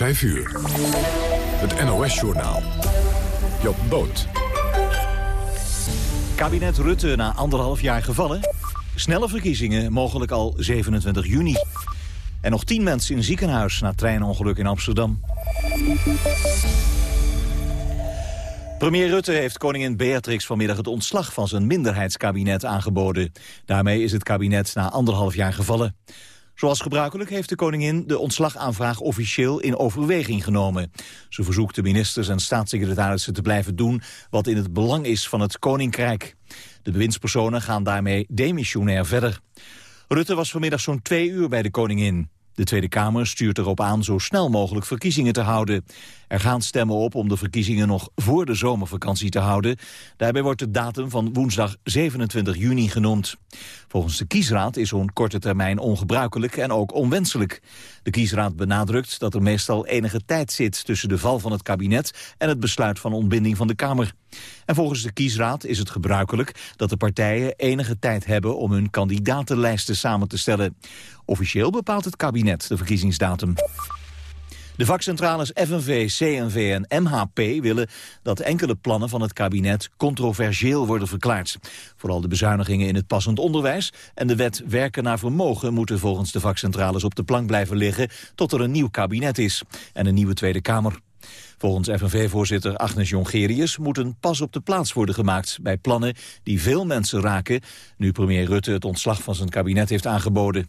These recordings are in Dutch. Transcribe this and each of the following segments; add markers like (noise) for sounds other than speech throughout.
5 uur. Het NOS-journaal. Job Boot. Kabinet Rutte na anderhalf jaar gevallen. Snelle verkiezingen, mogelijk al 27 juni. En nog tien mensen in ziekenhuis na treinongeluk in Amsterdam. Premier Rutte heeft koningin Beatrix vanmiddag het ontslag van zijn minderheidskabinet aangeboden. Daarmee is het kabinet na anderhalf jaar gevallen. Zoals gebruikelijk heeft de koningin de ontslagaanvraag officieel in overweging genomen. Ze verzoekt de ministers en staatssecretarissen te blijven doen wat in het belang is van het koninkrijk. De bewindspersonen gaan daarmee demissionair verder. Rutte was vanmiddag zo'n twee uur bij de koningin. De Tweede Kamer stuurt erop aan zo snel mogelijk verkiezingen te houden. Er gaan stemmen op om de verkiezingen nog voor de zomervakantie te houden. Daarbij wordt de datum van woensdag 27 juni genoemd. Volgens de kiesraad is zo'n korte termijn ongebruikelijk en ook onwenselijk. De kiesraad benadrukt dat er meestal enige tijd zit tussen de val van het kabinet en het besluit van ontbinding van de Kamer. En volgens de kiesraad is het gebruikelijk dat de partijen enige tijd hebben om hun kandidatenlijsten samen te stellen. Officieel bepaalt het kabinet de verkiezingsdatum. De vakcentrales FNV, CNV en MHP willen dat enkele plannen van het kabinet controversieel worden verklaard. Vooral de bezuinigingen in het passend onderwijs en de wet werken naar vermogen moeten volgens de vakcentrales op de plank blijven liggen tot er een nieuw kabinet is en een nieuwe Tweede Kamer. Volgens FNV-voorzitter Agnes Jongerius moet een pas op de plaats worden gemaakt bij plannen die veel mensen raken, nu premier Rutte het ontslag van zijn kabinet heeft aangeboden.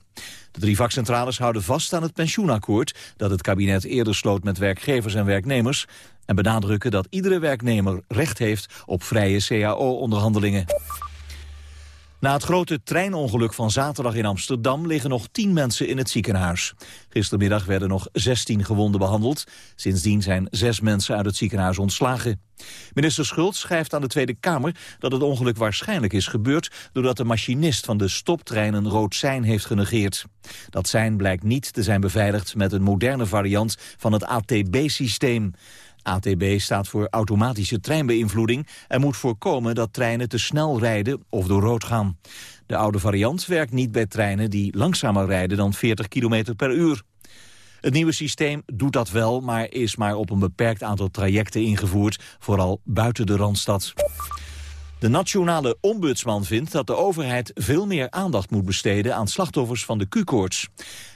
De drie vakcentrales houden vast aan het pensioenakkoord dat het kabinet eerder sloot met werkgevers en werknemers en benadrukken dat iedere werknemer recht heeft op vrije cao-onderhandelingen. Na het grote treinongeluk van zaterdag in Amsterdam liggen nog tien mensen in het ziekenhuis. Gistermiddag werden nog 16 gewonden behandeld. Sindsdien zijn zes mensen uit het ziekenhuis ontslagen. Minister Schultz schrijft aan de Tweede Kamer dat het ongeluk waarschijnlijk is gebeurd doordat de machinist van de stoptrein een rood sein heeft genegeerd. Dat sein blijkt niet te zijn beveiligd met een moderne variant van het ATB-systeem. ATB staat voor automatische treinbeïnvloeding en moet voorkomen dat treinen te snel rijden of door rood gaan. De oude variant werkt niet bij treinen die langzamer rijden dan 40 km per uur. Het nieuwe systeem doet dat wel, maar is maar op een beperkt aantal trajecten ingevoerd, vooral buiten de Randstad. De nationale ombudsman vindt dat de overheid veel meer aandacht moet besteden aan slachtoffers van de Q-koorts.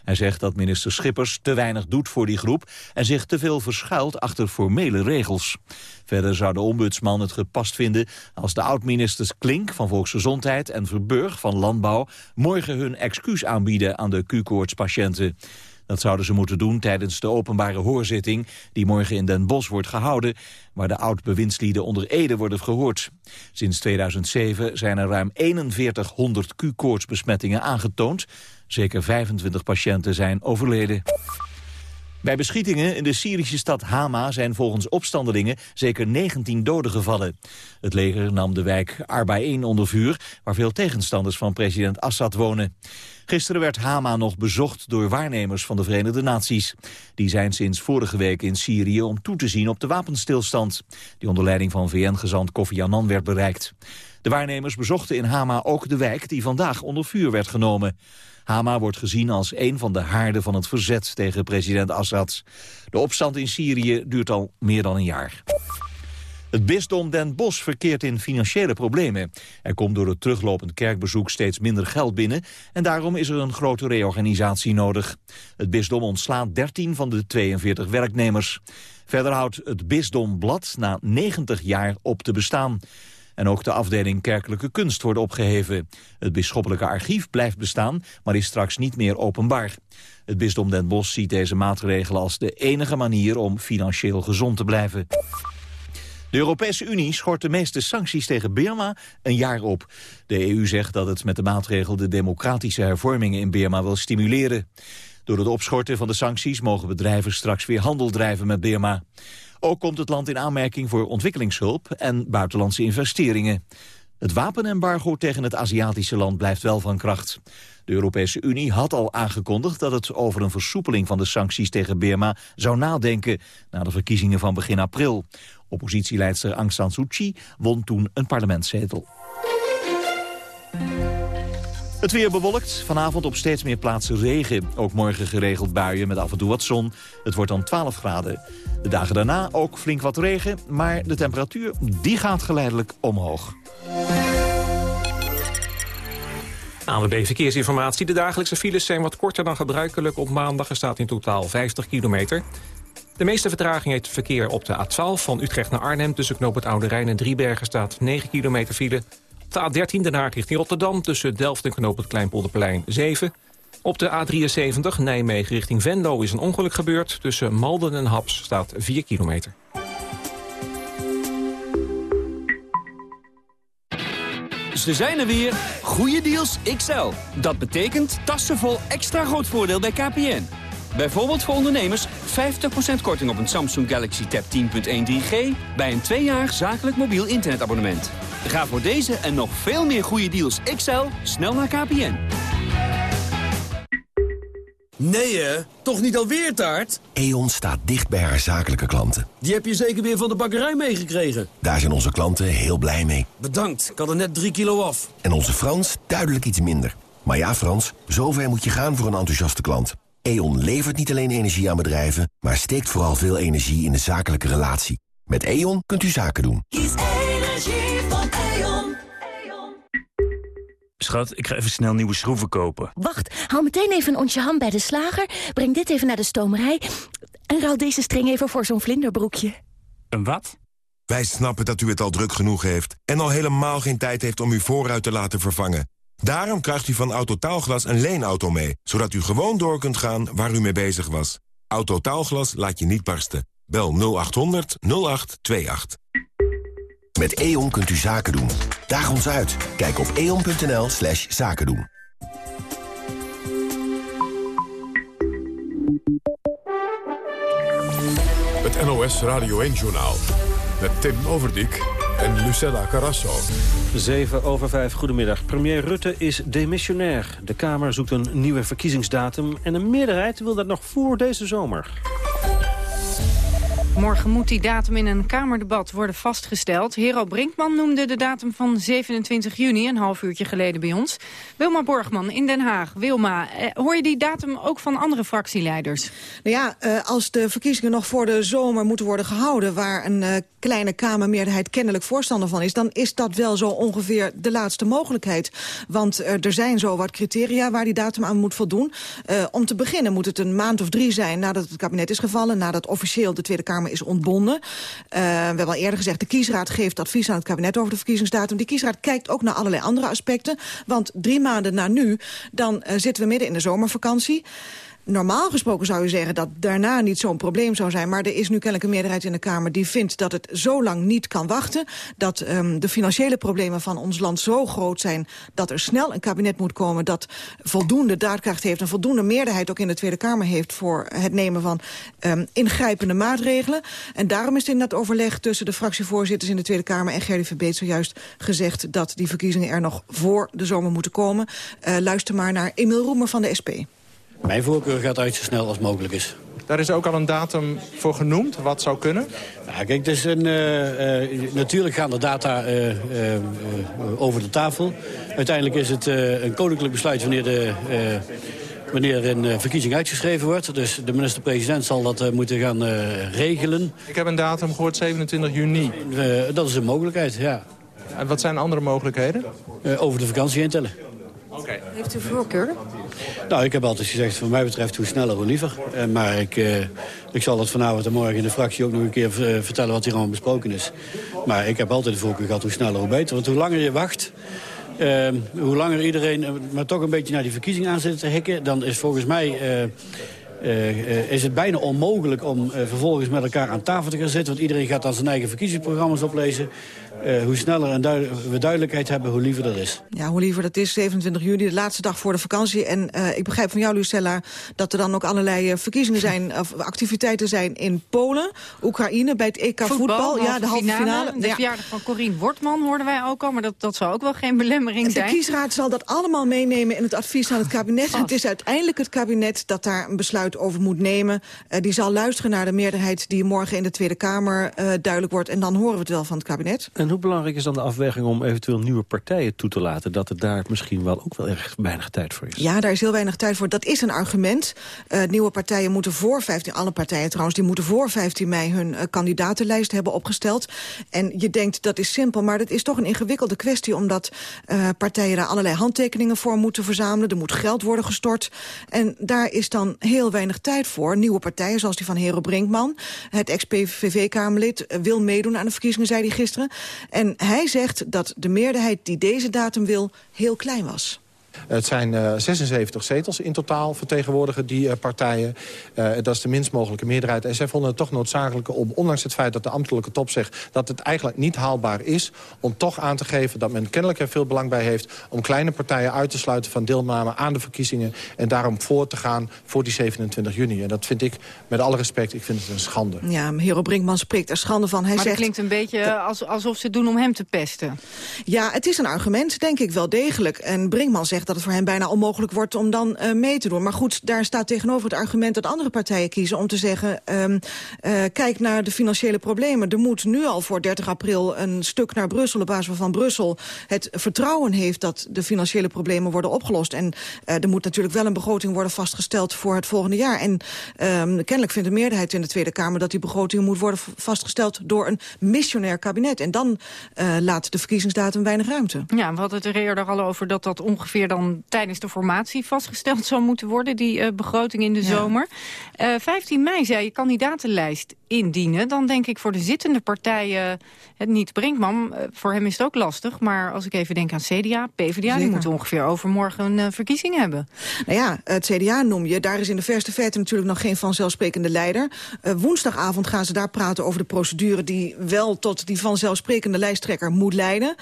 Hij zegt dat minister Schippers te weinig doet voor die groep en zich te veel verschuilt achter formele regels. Verder zou de ombudsman het gepast vinden als de oud-ministers Klink van Volksgezondheid en Verburg van Landbouw morgen hun excuus aanbieden aan de Q-koortspatiënten. Dat zouden ze moeten doen tijdens de openbare hoorzitting... die morgen in Den Bosch wordt gehouden... waar de oud-bewindslieden onder Ede worden gehoord. Sinds 2007 zijn er ruim 4100 Q-koortsbesmettingen aangetoond. Zeker 25 patiënten zijn overleden. Bij beschietingen in de Syrische stad Hama zijn volgens opstandelingen zeker 19 doden gevallen. Het leger nam de wijk Arbaïn onder vuur, waar veel tegenstanders van president Assad wonen. Gisteren werd Hama nog bezocht door waarnemers van de Verenigde Naties. Die zijn sinds vorige week in Syrië om toe te zien op de wapenstilstand... die onder leiding van VN-gezant Kofi Annan werd bereikt. De waarnemers bezochten in Hama ook de wijk die vandaag onder vuur werd genomen. Hama wordt gezien als een van de haarden van het verzet tegen president Assad. De opstand in Syrië duurt al meer dan een jaar. Het bisdom Den Bosch verkeert in financiële problemen. Er komt door het teruglopend kerkbezoek steeds minder geld binnen... en daarom is er een grote reorganisatie nodig. Het bisdom ontslaat 13 van de 42 werknemers. Verder houdt het bisdomblad na 90 jaar op te bestaan. En ook de afdeling kerkelijke kunst wordt opgeheven. Het bisschoppelijke archief blijft bestaan, maar is straks niet meer openbaar. Het bisdom Den Bosch ziet deze maatregelen als de enige manier om financieel gezond te blijven. De Europese Unie schort de meeste sancties tegen Birma een jaar op. De EU zegt dat het met de maatregel de democratische hervormingen in Birma wil stimuleren. Door het opschorten van de sancties mogen bedrijven straks weer handel drijven met Birma. Ook komt het land in aanmerking voor ontwikkelingshulp en buitenlandse investeringen. Het wapenembargo tegen het Aziatische land blijft wel van kracht. De Europese Unie had al aangekondigd dat het over een versoepeling van de sancties tegen Birma zou nadenken na de verkiezingen van begin april. Oppositieleidster Aung San Suu Kyi won toen een parlementszetel. Het weer bewolkt, vanavond op steeds meer plaatsen regen. Ook morgen geregeld buien met af en toe wat zon. Het wordt dan 12 graden. De dagen daarna ook flink wat regen, maar de temperatuur die gaat geleidelijk omhoog. ANWB Verkeersinformatie. De dagelijkse files zijn wat korter dan gebruikelijk. Op maandag er staat in totaal 50 kilometer. De meeste vertraging heeft verkeer op de A12 van Utrecht naar Arnhem... tussen Knoop het Oude Rijn en Driebergen staat 9 kilometer file. Op de A13 Den richting Rotterdam tussen Delft en Knoop het Kleinpolderplein 7. Op de A73 Nijmegen richting Venlo is een ongeluk gebeurd. Tussen Malden en Haps staat 4 kilometer. Ze zijn er weer. Goede deals XL. Dat betekent tassenvol extra groot voordeel bij KPN. Bijvoorbeeld voor ondernemers 50% korting op een Samsung Galaxy Tab 10.1 3G... bij een tweejarig zakelijk mobiel internetabonnement. Ga voor deze en nog veel meer goede deals XL snel naar KPN. Nee hè? Toch niet alweer taart? E.ON staat dicht bij haar zakelijke klanten. Die heb je zeker weer van de bakkerij meegekregen? Daar zijn onze klanten heel blij mee. Bedankt, ik had er net drie kilo af. En onze Frans duidelijk iets minder. Maar ja Frans, zover moet je gaan voor een enthousiaste klant. E.ON levert niet alleen energie aan bedrijven... maar steekt vooral veel energie in de zakelijke relatie. Met E.ON kunt u zaken doen. Kies energie van E.ON. Schat, ik ga even snel nieuwe schroeven kopen. Wacht, haal meteen even een onsje ham bij de slager. Breng dit even naar de stomerij. En ruil deze string even voor zo'n vlinderbroekje. Een wat? Wij snappen dat u het al druk genoeg heeft... en al helemaal geen tijd heeft om uw voorruit te laten vervangen. Daarom krijgt u van Autotaalglas een leenauto mee... zodat u gewoon door kunt gaan waar u mee bezig was. Autotaalglas laat je niet barsten. Bel 0800 0828. Met E.ON kunt u zaken doen. Daag ons uit. Kijk op eon.nl slash zaken doen. Het NOS Radio 1-journaal. Met Tim Overdijk en Lucella Carrasso. 7 over 5, goedemiddag. Premier Rutte is demissionair. De Kamer zoekt een nieuwe verkiezingsdatum... en een meerderheid wil dat nog voor deze zomer. Morgen moet die datum in een Kamerdebat worden vastgesteld. Hero Brinkman noemde de datum van 27 juni, een half uurtje geleden bij ons. Wilma Borgman in Den Haag. Wilma, eh, hoor je die datum ook van andere fractieleiders? Nou ja, eh, als de verkiezingen nog voor de zomer moeten worden gehouden... waar een uh, kleine Kamermeerderheid kennelijk voorstander van is... dan is dat wel zo ongeveer de laatste mogelijkheid. Want er zijn zo wat criteria waar die datum aan moet voldoen. om te beginnen moet het een maand of drie zijn nadat het kabinet is gevallen... nadat officieel de Tweede Kamer is ontbonden. Uh, we hebben al eerder gezegd, de kiesraad geeft advies aan het kabinet over de verkiezingsdatum. Die kiesraad kijkt ook naar allerlei andere aspecten. Want drie maanden na nu, dan zitten we midden in de zomervakantie. Normaal gesproken zou je zeggen dat daarna niet zo'n probleem zou zijn. Maar er is nu kennelijk een meerderheid in de Kamer die vindt dat het zo lang niet kan wachten. Dat um, de financiële problemen van ons land zo groot zijn dat er snel een kabinet moet komen dat voldoende daadkracht heeft en voldoende meerderheid ook in de Tweede Kamer heeft voor het nemen van um, ingrijpende maatregelen. En daarom is in dat overleg tussen de fractievoorzitters in de Tweede Kamer en Gerdy Verbeet zojuist gezegd dat die verkiezingen er nog voor de zomer moeten komen. Uh, luister maar naar Emil Roemer van de SP. Mijn voorkeur gaat uit zo snel als mogelijk is. Daar is ook al een datum voor genoemd, wat zou kunnen? Ja, kijk, is een, uh, uh, natuurlijk gaan de data uh, over de tafel. Uiteindelijk is het een koninklijk besluit wanneer, de, wanneer een verkiezing uitgeschreven wordt. Dus de minister-president zal dat moeten gaan regelen. Ik heb een datum gehoord, 27 juni. dat is een mogelijkheid, ja. En wat zijn andere mogelijkheden? over de vakantie intellen. Okay. Heeft u voorkeur? Nou, ik heb altijd gezegd, voor mij betreft, hoe sneller, hoe liever. Uh, maar ik, uh, ik zal dat vanavond en morgen in de fractie ook nog een keer uh, vertellen wat hier allemaal besproken is. Maar ik heb altijd de voorkeur gehad, hoe sneller, hoe beter. Want hoe langer je wacht, hoe langer iedereen maar toch een beetje naar die verkiezing aan zit te hikken... dan is volgens mij... Uh, is het bijna onmogelijk om uh, vervolgens met elkaar aan tafel te gaan zitten. Want iedereen gaat dan zijn eigen verkiezingsprogramma's oplezen. Uh, hoe sneller en duid we duidelijkheid hebben, hoe liever dat is. Ja, hoe liever dat is. 27 juli, de laatste dag voor de vakantie. En ik begrijp van jou, Lucella, dat er dan ook allerlei verkiezingen zijn... (laughs) of activiteiten zijn in Polen, Oekraïne, bij het EK voetbal. voetbal ja, de halve finale. finale. De verjaardag van Corine Wortman hoorden wij ook al, maar dat, dat zou ook wel geen belemmering de zijn. De kiesraad zal dat allemaal meenemen in het advies aan het kabinet. Het is uiteindelijk het kabinet dat daar een besluit over moet nemen. Uh, die zal luisteren naar de meerderheid die morgen in de Tweede Kamer uh, duidelijk wordt. En dan horen we het wel van het kabinet. En hoe belangrijk is dan de afweging om eventueel nieuwe partijen toe te laten? Dat er daar misschien wel ook wel erg weinig tijd voor is. Ja, daar is heel weinig tijd voor. Dat is een argument. Uh, nieuwe partijen moeten voor 15, alle partijen trouwens, die moeten voor 15 mei hun uh, kandidatenlijst hebben opgesteld. En je denkt dat is simpel, maar dat is toch een ingewikkelde kwestie, omdat uh, partijen daar allerlei handtekeningen voor moeten verzamelen. Er moet geld worden gestort. En daar is dan heel weinig tijd voor. Nieuwe partijen, zoals die van Hero Brinkman, het ex-PVV-Kamerlid, wil meedoen aan de verkiezingen, zei hij gisteren. En hij zegt dat de meerderheid die deze datum wil heel klein was. Het zijn uh, 76 zetels in totaal vertegenwoordigen die uh, partijen. Uh, dat is de minst mogelijke meerderheid. En zij vonden het toch noodzakelijk om, ondanks het feit dat de ambtelijke top zegt... dat het eigenlijk niet haalbaar is om toch aan te geven... dat men kennelijk er veel belang bij heeft om kleine partijen uit te sluiten... van deelname aan de verkiezingen en daarom voor te gaan voor die 27 juni. En dat vind ik, met alle respect, ik vind het een schande. Ja, Hero Brinkman spreekt er schande van. Hij maar zegt, dat klinkt een beetje alsof ze het doen om hem te pesten. Ja, het is een argument, denk ik wel degelijk. En Brinkman zegt dat het voor hem bijna onmogelijk wordt om dan uh, mee te doen. Maar goed, daar staat tegenover het argument dat andere partijen kiezen... om te zeggen, um, uh, kijk naar de financiële problemen. Er moet nu al voor 30 april een stuk naar Brussel... op basis waarvan Brussel het vertrouwen heeft... dat de financiële problemen worden opgelost. En uh, er moet natuurlijk wel een begroting worden vastgesteld voor het volgende jaar. En um, kennelijk vindt de meerderheid in de Tweede Kamer... dat die begroting moet worden vastgesteld door een missionair kabinet. En dan laat de verkiezingsdatum weinig ruimte. Ja, we hadden het er eerder al over dat dat ongeveer dan tijdens de formatie vastgesteld (laughs) zou moeten worden, die uh, begroting in de ja. zomer. Uh, 15 mei zei je kandidatenlijst indienen. Dan denk ik voor de zittende partijen, het niet Brinkman, uh, voor hem is het ook lastig. Maar als ik even denk aan CDA, PvdA, Zeker. die moeten ongeveer overmorgen een verkiezing hebben. Nou ja, het CDA noem je. Daar is in de verste verte natuurlijk nog geen vanzelfsprekende leider. Uh, woensdagavond gaan ze daar praten over de procedure die wel tot die vanzelfsprekende lijsttrekker moet leiden.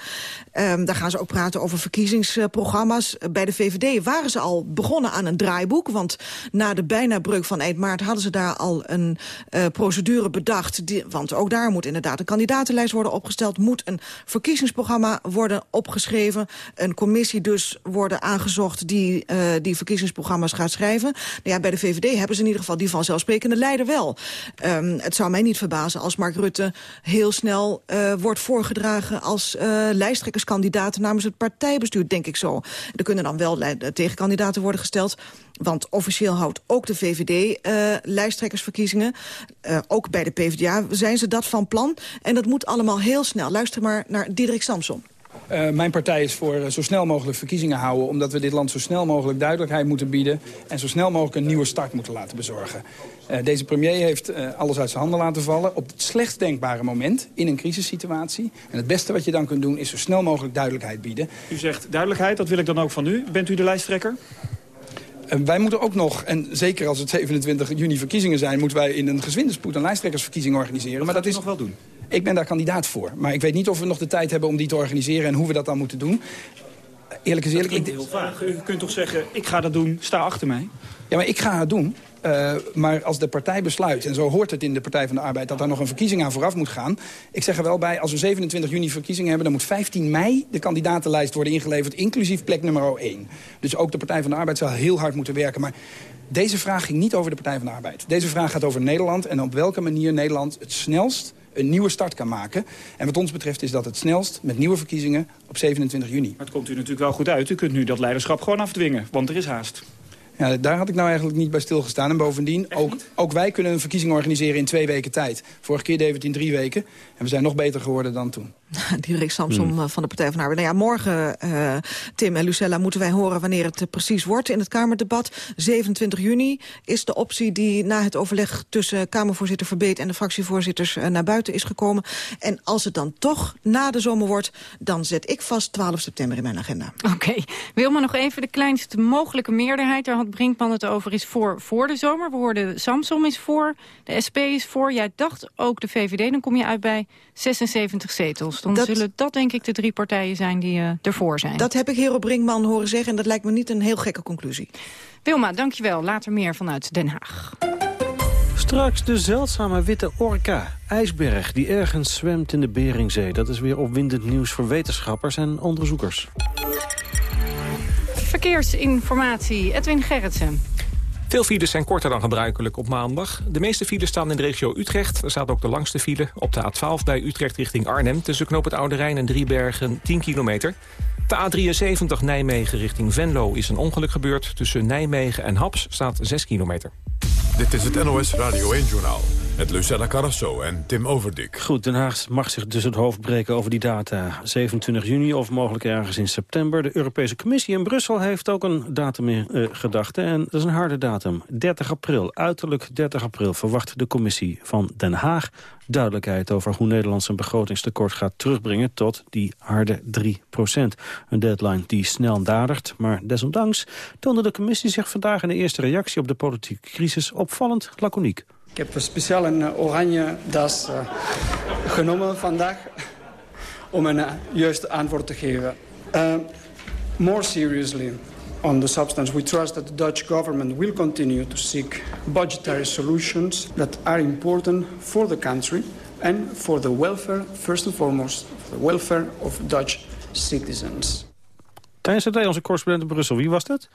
Um, daar gaan ze ook praten over verkiezingsprogramma's. Bij de VVD waren ze al begonnen aan een draaiboek. Want na de bijna breuk van eind maart hadden ze daar al een uh, procedure bedacht. Die, want ook daar moet inderdaad een kandidatenlijst worden opgesteld. Moet een verkiezingsprogramma worden opgeschreven. Een commissie dus worden aangezocht die uh, die verkiezingsprogramma's gaat schrijven. Nou ja, bij de VVD hebben ze in ieder geval die vanzelfsprekende leider wel. Um, het zou mij niet verbazen als Mark Rutte heel snel uh, wordt voorgedragen als lijsttrekkerskandidaat namens het partijbestuur, denk ik zo. Er kunnen dan wel tegenkandidaten worden gesteld. Want officieel houdt ook de VVD uh, lijsttrekkersverkiezingen. Uh, ook bij de PvdA zijn ze dat van plan. En dat moet allemaal heel snel. Luister maar naar Diederik Samson. Uh, mijn partij is voor uh, zo snel mogelijk verkiezingen houden... omdat we dit land zo snel mogelijk duidelijkheid moeten bieden... en zo snel mogelijk een nieuwe start moeten laten bezorgen. Uh, deze premier heeft alles uit zijn handen laten vallen... op het slechtst denkbare moment in een crisissituatie. En het beste wat je dan kunt doen is zo snel mogelijk duidelijkheid bieden. U zegt duidelijkheid, dat wil ik dan ook van u. Bent u de lijsttrekker? Wij moeten ook nog, en zeker als het 27 juni verkiezingen zijn... moeten wij in een gezwinde spoed een lijsttrekkersverkiezing organiseren. Dat maar dat is nog wel doen? Ik ben daar kandidaat voor. Maar ik weet niet of we nog de tijd hebben om die te organiseren... en hoe we dat dan moeten doen. Eerlijk is eerlijk... Dat klinkt heel vaag. U kunt toch zeggen, ik ga dat doen, sta achter mij? Ja, maar ik ga het doen. Uh, maar als de partij besluit, en zo hoort het in de Partij van de Arbeid... dat daar nog een verkiezing aan vooraf moet gaan... ik zeg er wel bij, als we 27 juni verkiezingen hebben... dan moet 15 mei de kandidatenlijst worden ingeleverd... inclusief plek nummer 1. Dus ook de Partij van de Arbeid zal heel hard moeten werken. Maar deze vraag ging niet over de Partij van de Arbeid. Deze vraag gaat over Nederland en op welke manier Nederland het snelst een nieuwe start kan maken. En wat ons betreft is dat het snelst met nieuwe verkiezingen op 27 juni. Maar het komt u natuurlijk wel goed uit. U kunt nu dat leiderschap gewoon afdwingen, want er is haast. Ja, daar had ik nou eigenlijk niet bij stilgestaan. En bovendien, ook, ook, wij kunnen een verkiezing organiseren in twee weken tijd. Vorige keer deden we het in drie weken. En we zijn nog beter geworden dan toen. (laughs) Dirk Samsom hmm. van de Partij van de Arbeid. Nou ja, morgen, uh, Tim en Lucella, moeten wij horen wanneer het precies wordt in het Kamerdebat. 27 juni is de optie die na het overleg tussen Kamervoorzitter Verbeet en de fractievoorzitters uh, naar buiten is gekomen. En als het dan toch na de zomer wordt, dan zet ik vast 12 september in mijn agenda. Oké. Okay. Wilma nog even de kleinste mogelijke meerderheid. Daar had Brinkman het over, is voor, voor de zomer. We hoorden Samsom is voor, de SP is voor. Jij dacht ook de VVD, dan kom je uit bij 76 zetels. Dan dat, zullen dat denk ik de drie partijen zijn die uh, ervoor zijn. Dat heb ik Hero Brinkman horen zeggen en dat lijkt me niet een heel gekke conclusie. Wilma, dankjewel. Later meer vanuit Den Haag. Straks de zeldzame witte orka, ijsberg, die ergens zwemt in de Beringzee. Dat is weer opwindend nieuws voor wetenschappers en onderzoekers. Verkeersinformatie, Edwin Gerritsen. Veel files zijn korter dan gebruikelijk op maandag. De meeste files staan in de regio Utrecht. Er staat ook de langste file op de A12 bij Utrecht richting Arnhem... tussen Knoop het Oude Rijn en Driebergen 10 kilometer. De A73 Nijmegen richting Venlo is een ongeluk gebeurd. Tussen Nijmegen en Haps staat 6 kilometer. Dit is het NOS Radio 1-journaal met Lucella Carrasso en Tim Overdik. Goed, Den Haag mag zich dus het hoofd breken over die data. 27 juni of mogelijk ergens in september. De Europese Commissie in Brussel heeft ook een datum in uh, gedachten. En dat is een harde datum. 30 april, uiterlijk 30 april, verwacht de Commissie van Den Haag duidelijkheid over hoe Nederland zijn begrotingstekort gaat terugbrengen tot die harde 3% Een deadline die snel nadert, maar desondanks toonde de commissie zich vandaag in de eerste reactie op de politieke crisis opvallend laconiek. Ik heb speciaal een eh, oranje das uh, genomen vandaag om een uh, juiste antwoord te geven. More seriously on the substance, we trust that the Dutch government will continue to seek budgetary solutions that are important for the country and for the welfare, first and foremost, for the welfare of Dutch citizens. Tijdens het onze correspondent in Brussel, wie was dat?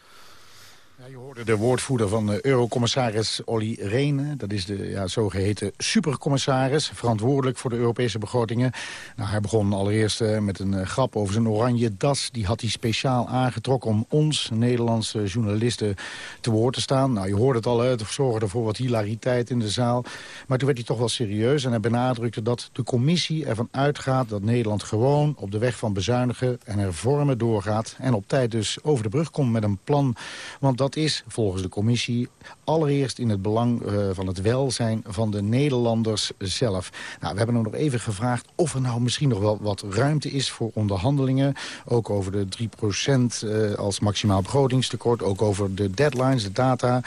De woordvoerder van eurocommissaris Olly Rehn. Dat is de ja, zogeheten supercommissaris, verantwoordelijk voor de Europese begrotingen. Nou, hij begon allereerst uh, met een uh, grap over zijn oranje das. Die had hij speciaal aangetrokken om ons, Nederlandse journalisten, te woord te staan. Nou, je hoorde het al, het zorgde voor wat hilariteit in de zaal. Maar toen werd hij toch wel serieus en hij benadrukte dat de commissie ervan uitgaat... dat Nederland gewoon op de weg van bezuinigen en hervormen doorgaat... en op tijd dus over de brug komt met een plan. Want dat is volgens de commissie allereerst in het belang uh, van het welzijn van de Nederlanders zelf. Nou, we hebben hem nog even gevraagd of er nou misschien nog wel wat ruimte is voor onderhandelingen. Ook over de 3% uh, als maximaal begrotingstekort. Ook over de deadlines, de data.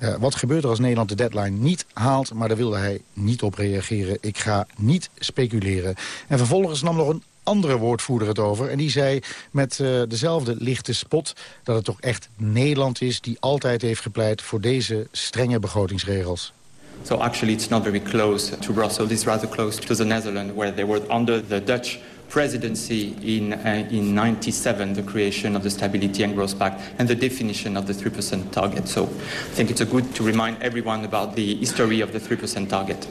Uh, wat gebeurt er als Nederland de deadline niet haalt? Maar daar wilde hij niet op reageren. Ik ga niet speculeren. En vervolgens nam nog een andere woordvoerder het over. En die zei met uh, dezelfde lichte spot dat het toch echt Nederland is... die altijd heeft gepleit voor deze strenge begrotingsregels. So actually it's not very close to Brussels. It's rather close to the Netherlands, where they were under the Dutch presidency in, uh, in 97, the creation of the Stability and Growth Pact, and the definition of the 3% target. So I think it's good to remind everyone about the history of the 3% target.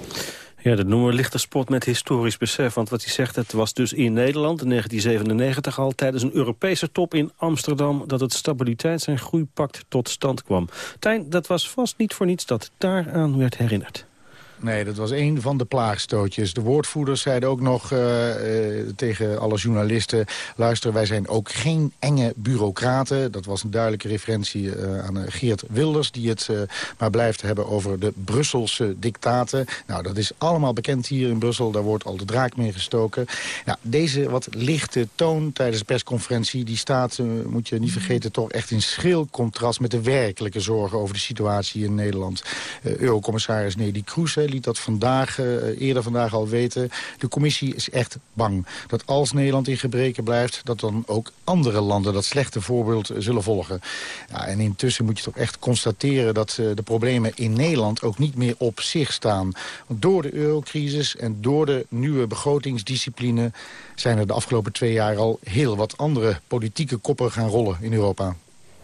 Ja, dat noemen we lichte spot met historisch besef. Want wat hij zegt, het was dus in Nederland in 1997 al... tijdens een Europese top in Amsterdam... dat het stabiliteits- en groeipact tot stand kwam. Tijn, dat was vast niet voor niets dat daaraan werd herinnerd. Nee, dat was een van de plaagstootjes. De woordvoerders zeiden ook nog uh, uh, tegen alle journalisten... luister, wij zijn ook geen enge bureaucraten. Dat was een duidelijke referentie uh, aan Geert Wilders... die het maar blijft hebben over de Brusselse dictaten. Nou, dat is allemaal bekend hier in Brussel. Daar wordt al de draak mee gestoken. Nou, deze wat lichte toon tijdens de persconferentie... die staat, moet je niet vergeten, toch echt in schril contrast... met de werkelijke zorgen over de situatie in Nederland. Eurocommissaris Nelly Kroes liet dat vandaag, uh, eerder vandaag al weten. De commissie is echt bang dat als Nederland in gebreken blijft... dat dan ook andere landen dat slechte voorbeeld uh, zullen volgen. Ja, en intussen moet je toch echt constateren dat uh, de problemen in Nederland... ook niet meer op zich staan. Want door de eurocrisis en door de nieuwe begrotingsdiscipline... zijn er de afgelopen twee jaar al heel wat andere politieke koppen gaan rollen in Europa.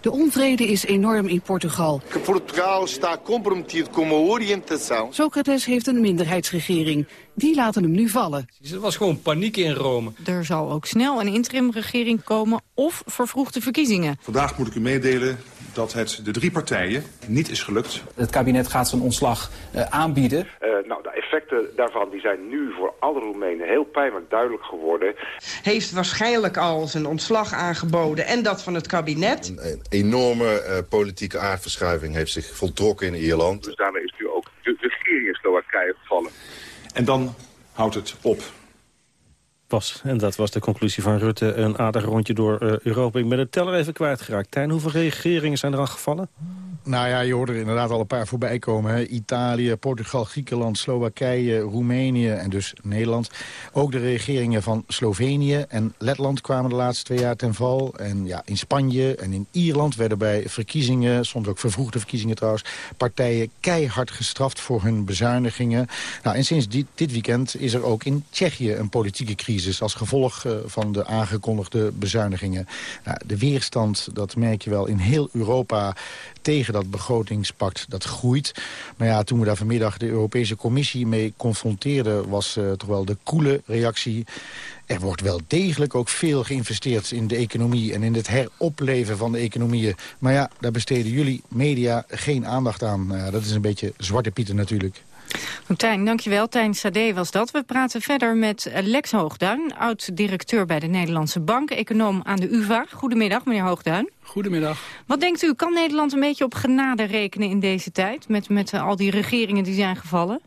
De onvrede is enorm in Portugal. Portugal staat comprometido com a orientação. Socrates heeft een minderheidsregering. Die laten hem nu vallen. Er was gewoon paniek in Rome. Er zal ook snel een interimregering komen of vervroegde verkiezingen. Vandaag moet ik u meedelen dat het de drie partijen niet is gelukt. Het kabinet gaat zijn ontslag uh, aanbieden. Uh, nou, de effecten daarvan die zijn nu voor alle Roemenen heel pijnlijk duidelijk geworden. Heeft waarschijnlijk al zijn ontslag aangeboden en dat van het kabinet. Een, een enorme uh, politieke aardverschuiving heeft zich voltrokken in Ierland. Dus daarmee is nu ook de regering in Slowakije gevallen. En dan houdt het op. Pas. En dat was de conclusie van Rutte. Een aardig rondje door uh, Europa. Ik ben de teller even kwijtgeraakt. Tijn, hoeveel regeringen zijn er al gevallen? Nou ja, je hoort er inderdaad al een paar voorbij komen. Hè. Italië, Portugal, Griekenland, Slowakije, Roemenië en dus Nederland. Ook de regeringen van Slovenië en Letland kwamen de laatste twee jaar ten val. En ja, in Spanje en in Ierland werden bij verkiezingen, soms ook vervroegde verkiezingen trouwens, partijen keihard gestraft voor hun bezuinigingen. Nou, en sinds dit, dit weekend is er ook in Tsjechië een politieke crisis als gevolg van de aangekondigde bezuinigingen. Nou, de weerstand, dat merk je wel in heel Europa tegen dat begrotingspact, dat groeit. Maar ja, toen we daar vanmiddag de Europese Commissie mee confronteerden... was toch wel de koele reactie er wordt wel degelijk ook veel geïnvesteerd in de economie... en in het heropleven van de economieën. Maar ja, daar besteden jullie media geen aandacht aan. Nou dat is een beetje zwarte pieten natuurlijk. Tijn, dankjewel. Tijn Sade was dat. We praten verder met Lex Hoogduin, oud-directeur bij de Nederlandse Bank, econoom aan de UvA. Goedemiddag, meneer Hoogduin. Goedemiddag. Wat denkt u, kan Nederland een beetje op genade rekenen in deze tijd, met, met al die regeringen die zijn gevallen?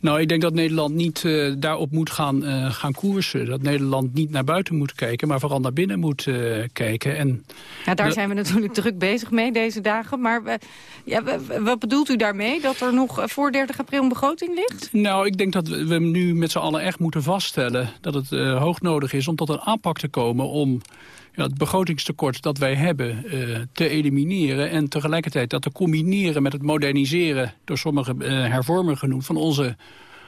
Nou, ik denk dat Nederland niet uh, daarop moet gaan, uh, gaan koersen. Dat Nederland niet naar buiten moet kijken, maar vooral naar binnen moet uh, kijken. En, ja, daar zijn we natuurlijk (laughs) druk bezig mee deze dagen. Maar ja, wat bedoelt u daarmee? Dat er nog voor 30 april een begroting ligt? Nou, ik denk dat we nu met z'n allen echt moeten vaststellen... dat het hoog nodig is om tot een aanpak te komen... om ja, het begrotingstekort dat wij hebben uh, te elimineren... en tegelijkertijd dat te combineren met het moderniseren... door sommige uh, hervormen genoemd van onze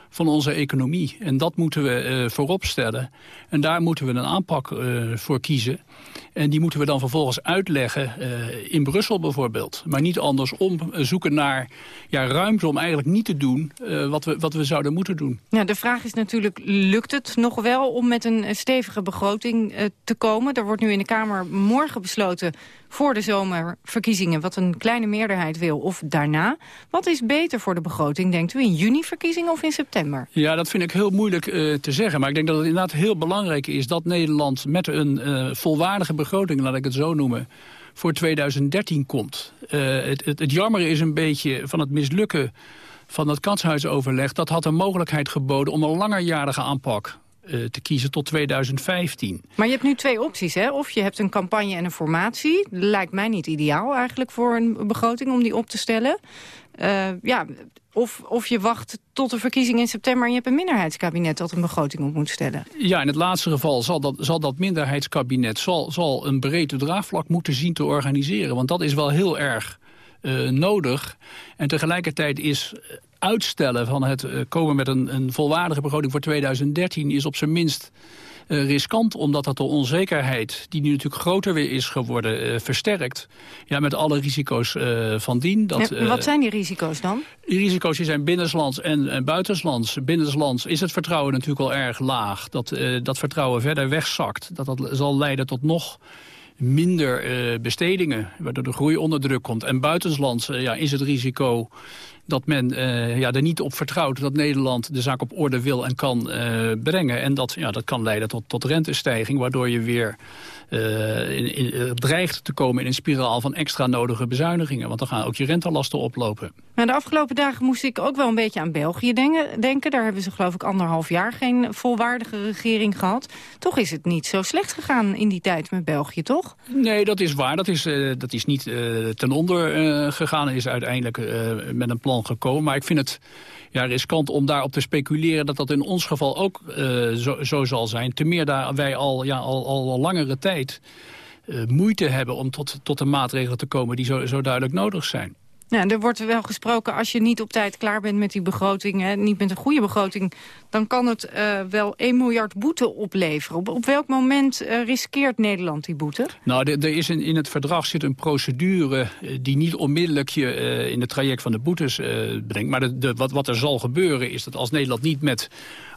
van onze economie. En dat moeten we uh, voorop stellen. En daar moeten we een aanpak uh, voor kiezen. En die moeten we dan vervolgens uitleggen uh, in Brussel bijvoorbeeld. Maar niet andersom zoeken naar ja, ruimte om eigenlijk niet te doen wat, we, wat we zouden moeten doen. Ja, de vraag is natuurlijk, lukt het nog wel om met een stevige begroting te komen? Er wordt nu in de Kamer morgen besloten voor de zomerverkiezingen... wat een kleine meerderheid wil, of daarna. Wat is beter voor de begroting, denkt u, in juni verkiezingen of in september? Ja, dat vind ik heel moeilijk uh, te zeggen. Maar ik denk dat het inderdaad heel belangrijk is... dat Nederland met een uh, volwaardige begroting, laat ik het zo noemen voor 2013 komt. Uh, het, het, het jammer is een beetje van het mislukken van het katshuisoverleg... dat had een mogelijkheid geboden om een langerjarige aanpak te kiezen tot 2015. Maar je hebt nu twee opties, hè? Of je hebt een campagne en een formatie. Lijkt mij niet ideaal eigenlijk voor een begroting om die op te stellen. Uh, ja, of, of je wacht tot de verkiezingen in september... en je hebt een minderheidskabinet dat een begroting op moet stellen. Ja, in het laatste geval zal dat, zal dat minderheidskabinet... Zal, zal een breed draagvlak moeten zien te organiseren. Want dat is wel heel erg uh, nodig. En tegelijkertijd is uitstellen van het uh, komen met een, een volwaardige begroting voor 2013 is op zijn minst uh, riskant, omdat dat de onzekerheid, die nu natuurlijk groter weer is geworden, uh, versterkt. Ja, met alle risico's uh, van dien. Dat, ja, wat zijn die risico's dan? Die risico's die zijn binnenlands en, en buitenslands. Binnenlands is het vertrouwen natuurlijk al erg laag. Dat dat vertrouwen verder wegzakt. Dat dat zal leiden tot nog minder bestedingen, waardoor de groei onder druk komt. En buitenslands ja, is het risico dat men uh, ja, er niet op vertrouwt dat Nederland de zaak op orde wil en kan uh, brengen. En dat, ja, dat kan leiden tot, tot rentestijging, waardoor je weer uh, in, in, dreigt te komen in een spiraal van extra nodige bezuinigingen. Want dan gaan ook je rentelasten oplopen. Maar de afgelopen dagen moest ik ook wel een beetje aan België denken. denken. Daar hebben ze geloof ik anderhalf jaar geen volwaardige regering gehad. Toch is het niet zo slecht gegaan in die tijd met België, toch? Nee, dat is waar. Dat is, dat is niet ten onder gegaan. is uiteindelijk met een plan gekomen. Maar ik vind het ja, riskant om daarop te speculeren dat dat in ons geval ook uh, zo, zo, zal zijn. Ten meer daar wij al, ja, al, al, langere tijd uh, moeite hebben om tot, tot de maatregelen te komen die zo, zo duidelijk nodig zijn. Ja, er wordt wel gesproken, als je niet op tijd klaar bent met die begroting... Hè, niet met een goede begroting, dan kan het uh, wel 1 miljard boete opleveren. Op, op welk moment uh, riskeert Nederland die boete? Nou, er is in, het verdrag zit een procedure die niet onmiddellijk je in het traject van de boetes brengt. Maar de, wat, wat er zal gebeuren is dat als Nederland niet met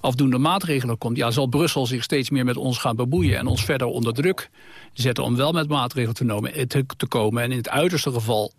afdoende maatregelen komt... ja, zal Brussel zich steeds meer met ons gaan bemoeien... en ons verder onder druk zetten om wel met maatregelen te, te, te komen. En in het uiterste geval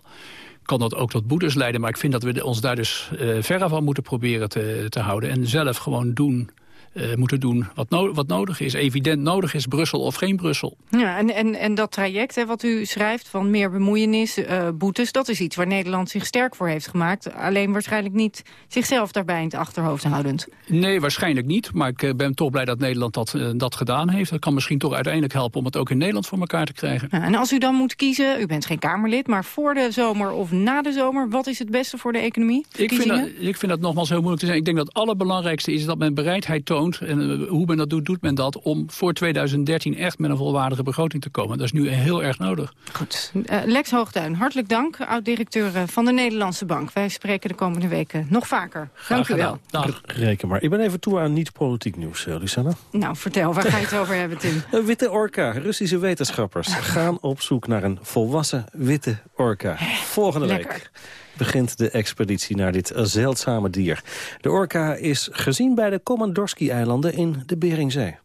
kan dat ook tot boetes leiden. Maar ik vind dat we ons daar dus uh, verre van moeten proberen te, te houden. En zelf gewoon doen uh, moeten doen wat, no wat nodig is. Evident nodig is Brussel of geen Brussel. Ja, en, en, en dat traject hè, wat u schrijft van meer bemoeienis, uh, boetes... dat is iets waar Nederland zich sterk voor heeft gemaakt. Alleen waarschijnlijk niet zichzelf daarbij in het achterhoofd houdend. Nee, waarschijnlijk niet. Maar ik ben toch blij dat Nederland dat, uh, dat gedaan heeft. Dat kan misschien toch uiteindelijk helpen om het ook in Nederland voor elkaar te krijgen. Ja, en als u dan moet kiezen, u bent geen Kamerlid... maar voor de zomer of na de zomer, wat is het beste voor de economie? Ik vind, dat, ik vind dat nogmaals heel moeilijk te zeggen. Ik denk dat het allerbelangrijkste is dat men bereidheid toont En hoe men dat doet, doet men dat om voor 2013 echt met een volwaardige begroting te komen. Dat is nu heel erg nodig. Goed. Lex Hoogduin, hartelijk dank. Oud-directeur van de Nederlandse Bank. Wij spreken de komende weken nog vaker. dank u wel. Dag. Reken maar. Ik ben even toe aan niet-politiek nieuws, Luciana. Nou, vertel. Waar ga je het over hebben, Tim? (laughs) Een witte orka. Russische wetenschappers (laughs) gaan op zoek naar een volwassen witte orka. Volgende week begint de expeditie naar dit zeldzame dier. De orka is gezien bij de Komandorski-eilanden in de Beringzee.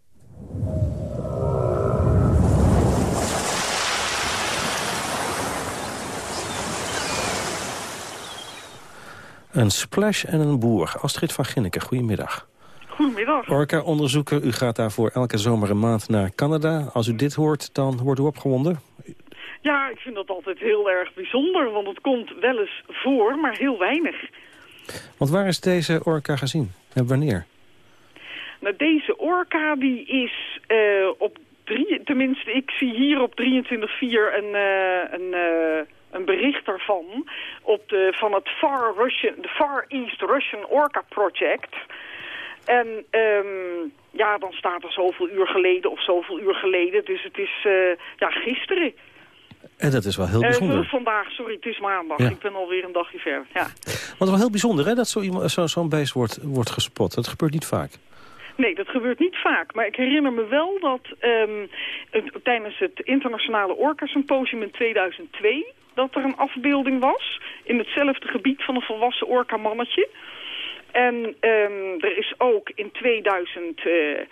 Een splash en een boer. Astrid van Ginneke, goedemiddag. Goedemiddag. Orca-onderzoeker, u gaat daarvoor elke zomer een maand naar Canada. Als u dit hoort, dan wordt u opgewonden? Ja, ik vind dat altijd heel erg bijzonder, want het komt wel eens voor, maar heel weinig. Want waar is deze orka gezien en wanneer? Nou, deze orka die is uh, op drie, tenminste ik zie hier op 23.4 een, uh, een, uh, een bericht daarvan op de, van het Far, Russian, de Far East Russian Orca Project. En um, ja, dan staat er zoveel uur geleden of zoveel uur geleden, dus het is ja, gisteren. En dat is wel heel bijzonder. Uh, vandaag, sorry, het is maandag. Ik ben alweer een dagje verder. Ja. Want wel heel bijzonder hè, dat zo'n zo, zo beest wordt, wordt gespot. Dat gebeurt niet vaak. Nee, dat gebeurt niet vaak. Maar ik herinner me wel dat um, tijdens het internationale Orca Symposium in 2002... dat er een afbeelding was in hetzelfde gebied van een volwassen orka-mannetje. En um, er is ook in 2008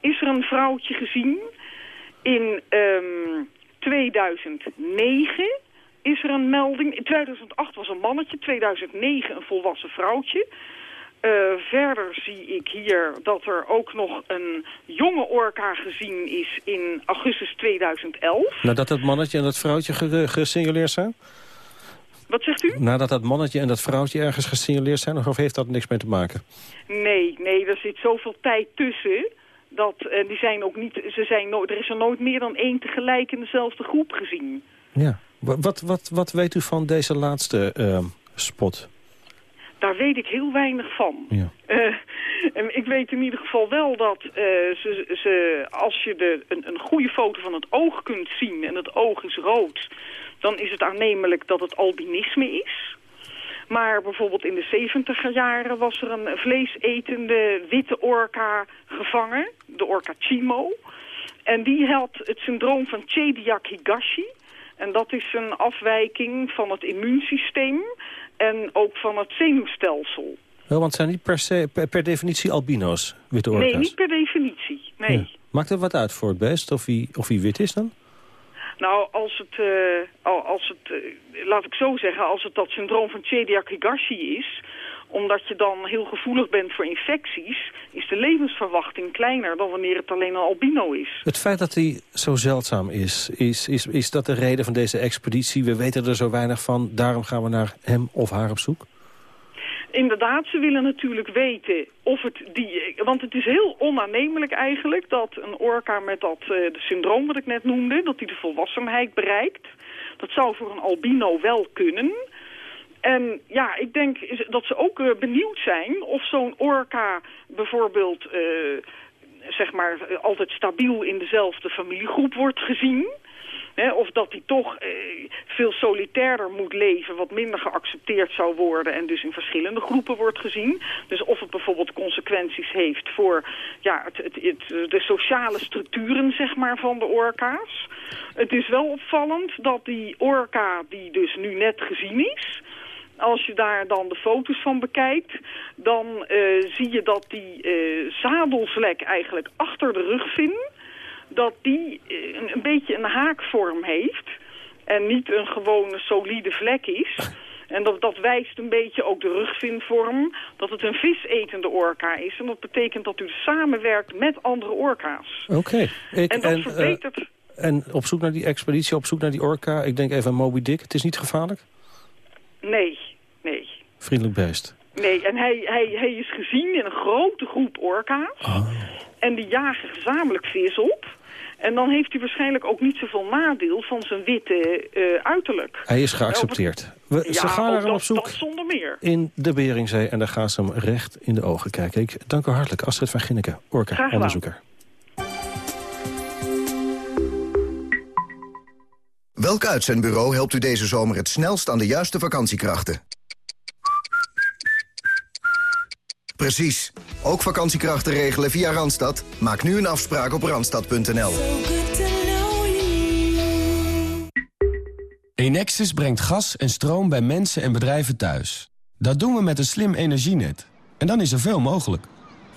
is er een vrouwtje gezien. In... Um, 2009 is er een melding. In 2008 was een mannetje, 2009 een volwassen vrouwtje. Uh, verder zie ik hier dat er ook nog een jonge orka gezien is in augustus 2011. Nadat dat mannetje en dat vrouwtje gesignaleerd zijn? Wat zegt u? Nadat dat mannetje en dat vrouwtje ergens gesignaleerd zijn, of heeft dat niks mee te maken? Nee, nee, er zit zoveel tijd tussen dat, en die zijn ook niet, ze zijn nooit, er is er nooit meer dan één tegelijk in dezelfde groep gezien. Ja, wat, wat, wat weet u van deze laatste uh, spot? Daar weet ik heel weinig van. Ja. Uh, ik weet in ieder geval wel dat uh, ze, ze, als je de, een, een goede foto van het oog kunt zien en het oog is rood, dan is het aannemelijk dat het albinisme is. Maar bijvoorbeeld in de 70 jaren was er een vleesetende witte orka gevangen, de orka Chimo. En die had het syndroom van Chediak-Higashi. En dat is een afwijking van het immuunsysteem en ook van het zenuwstelsel. Wel, want zijn niet per, se, per, definitie albino's, witte orka's? Nee, niet per definitie, nee. Maakt er wat uit voor het beest, of hij, of hij wit is dan? Nou, als het, uh, als het uh, laat ik zo zeggen, als het dat syndroom van Chediak-Higashi is omdat je dan heel gevoelig bent voor infecties... is de levensverwachting kleiner dan wanneer het alleen een albino is. Het feit dat hij zo zeldzaam is, is, is, is dat de reden van deze expeditie? We weten er zo weinig van, daarom gaan we naar hem of haar op zoek? Inderdaad, ze willen natuurlijk weten of het die... Want het is heel onaannemelijk eigenlijk dat een orka met dat uh, de syndroom wat ik net noemde... dat die de volwassenheid bereikt. Dat zou voor een albino wel kunnen. En ja, ik denk dat ze ook uh, benieuwd zijn of zo'n orka bijvoorbeeld... Uh, zeg maar altijd stabiel in dezelfde familiegroep wordt gezien of dat hij toch eh, veel solitairder moet leven, wat minder geaccepteerd zou worden en dus in verschillende groepen wordt gezien. Dus of het bijvoorbeeld consequenties heeft voor ja, het, het, de sociale structuren zeg maar, van de orka's. Het is wel opvallend dat die orka die dus nu net gezien is... Als je daar dan de foto's van bekijkt, dan uh, zie je dat die uh, zadelvlek eigenlijk achter de rugvin dat die een, een beetje een haakvorm heeft en niet een gewone solide vlek is. En dat, dat wijst een beetje ook de rugvinvorm, dat het een visetende orka is. En dat betekent dat u samenwerkt met andere orka's. Oké. En dat en, verbetert... en op zoek naar die expeditie, op zoek naar die orka, ik denk even aan Moby Dick, het is niet gevaarlijk? Nee, nee. Vriendelijk beest. Nee, en hij, hij, hij is gezien in een grote groep orka's. Oh. En die jagen gezamenlijk vis op. En dan heeft hij waarschijnlijk ook niet zoveel nadeel van zijn witte uh, uiterlijk. Hij is geaccepteerd. We, ja, ze gaan er op zoek dat zonder meer. in de Beringzee en daar gaan ze hem recht in de ogen kijken. Ik dank u hartelijk, Astrid van Ginneke, Orca-onderzoeker. Welk uitzendbureau helpt u deze zomer het snelst aan de juiste vakantiekrachten? Precies. Ook vakantiekrachten regelen via Randstad? Maak nu een afspraak op randstad.nl. Enexis brengt gas en stroom bij mensen en bedrijven thuis. Dat doen we met een slim energienet. En dan is er veel mogelijk.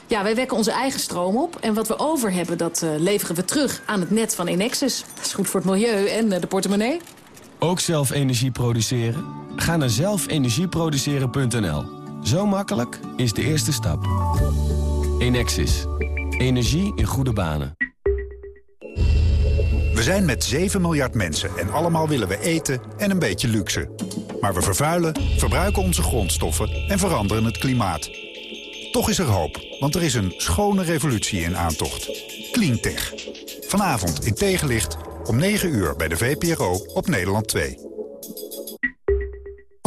Ja, wij wekken onze eigen stroom op. En wat we over hebben, dat uh, leveren we terug aan het net van Enexis. Dat is goed voor het milieu en uh, de portemonnee. Ook zelf energie produceren? Ga naar zelfenergieproduceren.nl. Zo makkelijk is de eerste stap. Enexis. Energie in goede banen. We zijn met 7 miljard mensen en allemaal willen we eten en een beetje luxe. Maar we vervuilen, verbruiken onze grondstoffen en veranderen het klimaat. Toch is er hoop, want er is een schone revolutie in aantocht. Cleantech. Vanavond in tegenlicht om 9 uur bij de VPRO op Nederland 2.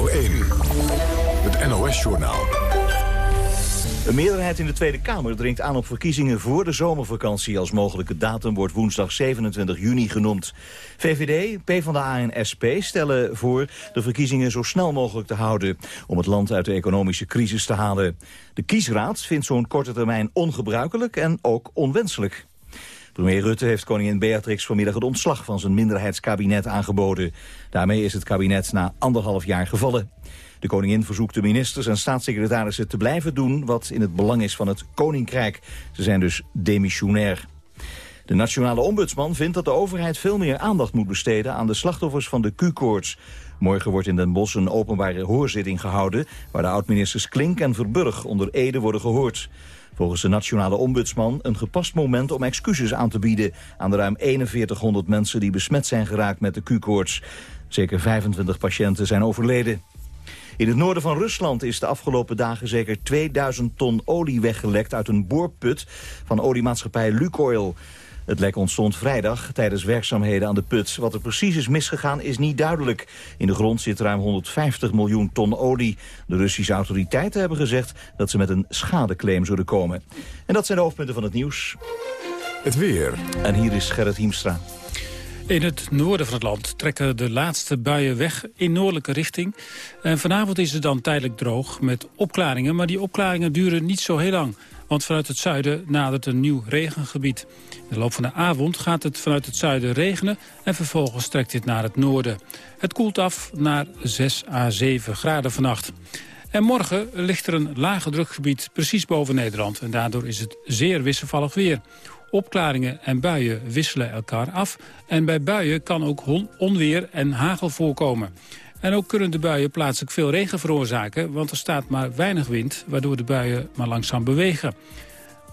1, het NOS-journaal. Een meerderheid in de Tweede Kamer dringt aan op verkiezingen voor de zomervakantie. Als mogelijke datum wordt woensdag 27 juni genoemd. VVD, PvdA en SP stellen voor de verkiezingen zo snel mogelijk te houden... om het land uit de economische crisis te halen. De kiesraad vindt zo'n korte termijn ongebruikelijk en ook onwenselijk. Premier Rutte heeft koningin Beatrix vanmiddag het ontslag van zijn minderheidskabinet aangeboden. Daarmee is het kabinet na anderhalf jaar gevallen. De koningin verzoekt de ministers en staatssecretarissen te blijven doen wat in het belang is van het koninkrijk. Ze zijn dus demissionair. De nationale ombudsman vindt dat de overheid veel meer aandacht moet besteden aan de slachtoffers van de Q-koorts. Morgen wordt in Den Bosch een openbare hoorzitting gehouden... waar de oud-ministers Klink en Verburg onder Ede worden gehoord. Volgens de nationale ombudsman een gepast moment om excuses aan te bieden... aan de ruim 4100 mensen die besmet zijn geraakt met de Q-koorts. Zeker 25 patiënten zijn overleden. In het noorden van Rusland is de afgelopen dagen zeker 2000 ton olie weggelekt uit een boorput van oliemaatschappij Lukoil. Het lek ontstond vrijdag tijdens werkzaamheden aan de put. Wat er precies is misgegaan is niet duidelijk. In de grond zit ruim 150 miljoen ton olie. De Russische autoriteiten hebben gezegd dat ze met een schadeclaim zullen komen. En dat zijn de hoofdpunten van het nieuws. Het weer. En hier is Gerrit Hiemstra. In het noorden van het land trekken de laatste buien weg in noordelijke richting. En vanavond is het dan tijdelijk droog met opklaringen. Maar die opklaringen duren niet zo heel lang. Want vanuit het zuiden nadert een nieuw regengebied. In de loop van de avond gaat het vanuit het zuiden regenen... en vervolgens trekt dit naar het noorden. Het koelt af naar 6 à 7 graden vannacht. En morgen ligt er een lage drukgebied precies boven Nederland. En daardoor is het zeer wisselvallig weer. Opklaringen en buien wisselen elkaar af. En bij buien kan ook onweer en hagel voorkomen. En ook kunnen de buien plaatselijk veel regen veroorzaken... want er staat maar weinig wind, waardoor de buien maar langzaam bewegen.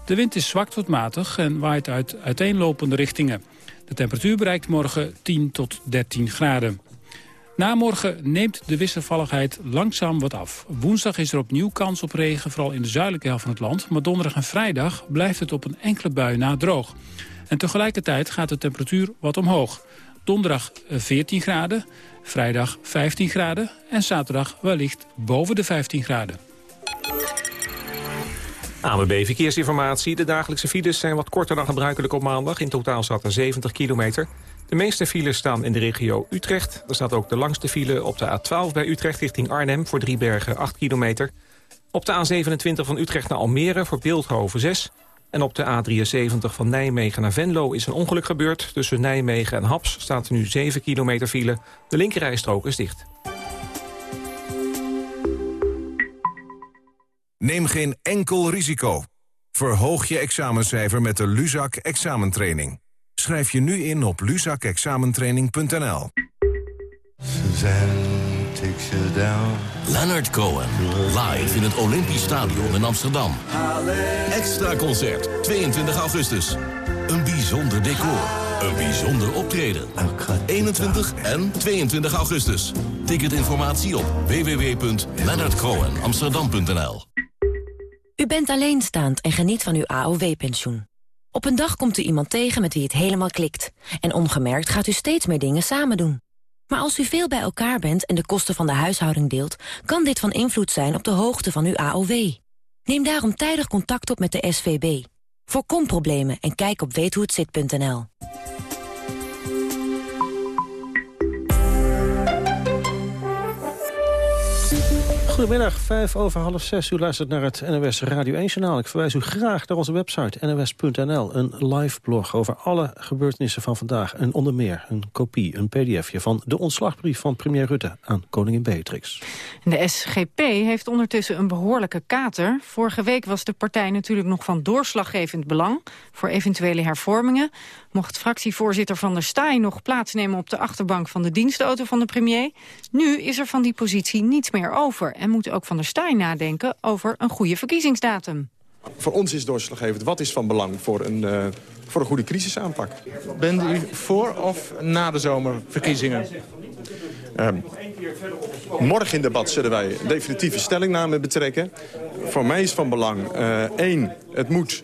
De wind is zwak tot matig en waait uit uiteenlopende richtingen. De temperatuur bereikt morgen 10 tot 13 graden. Na morgen neemt de wisselvalligheid langzaam wat af. Woensdag is er opnieuw kans op regen, vooral in de zuidelijke helft van het land. Maar donderdag en vrijdag blijft het op een enkele bui na droog. En tegelijkertijd gaat de temperatuur wat omhoog. Donderdag 14 eh, graden, vrijdag 15 graden en zaterdag wellicht boven de 15 graden. AMB Verkeersinformatie. De dagelijkse files zijn wat korter dan gebruikelijk op maandag. In totaal staat er 70 kilometer. De meeste files staan in de regio Utrecht. Er staat ook de langste file op de A12 bij Utrecht richting Arnhem... voor Driebergen 8 kilometer. Op de A27 van Utrecht naar Almere voor Beeldhoven 6. En op de A73 van Nijmegen naar Venlo is een ongeluk gebeurd. Tussen Nijmegen en Haps staat er nu 7 kilometer file. De linkerrijstrook is dicht. Neem geen enkel risico. Verhoog je examencijfer met de Luzak examentraining. Schrijf je nu in op lusakexamentraining.nl. Leonard Cohen, live in het Olympisch Stadion in Amsterdam. Extra concert, 22 augustus. Een bijzonder decor, een bijzonder optreden. 21 en 22 augustus. Ticketinformatie op www.leonardcohenamsterdam.nl U bent alleenstaand en geniet van uw AOW-pensioen. Op een dag komt u iemand tegen met wie het helemaal klikt. En ongemerkt gaat u steeds meer dingen samen doen. Maar als u veel bij elkaar bent en de kosten van de huishouding deelt... kan dit van invloed zijn op de hoogte van uw AOW. Neem daarom tijdig contact op met de SVB. Voorkom problemen en kijk op weethohetzit.nl. Goedemiddag, vijf over half zes. U luistert naar het NOS Radio 1-journaal. Ik verwijs u graag naar onze website nws.nl. Een live blog over alle gebeurtenissen van vandaag. En onder meer een kopie, een pdfje van de ontslagbrief van premier Rutte aan koningin Beatrix. De SGP heeft ondertussen een behoorlijke kater. Vorige week was de partij natuurlijk nog van doorslaggevend belang... voor eventuele hervormingen. Mocht fractievoorzitter Van der Staaij nog plaatsnemen... op de achterbank van de dienstauto van de premier. Nu is er van die positie niets meer over... en moet ook Van der Staaij nadenken over een goede verkiezingsdatum. Voor ons is doorslaggevend wat is van belang voor een, uh, voor een goede crisisaanpak. Bent u voor of na de zomerverkiezingen? Um, morgen in debat zullen wij een definitieve stellingname betrekken. Voor mij is van belang, uh, één, het moet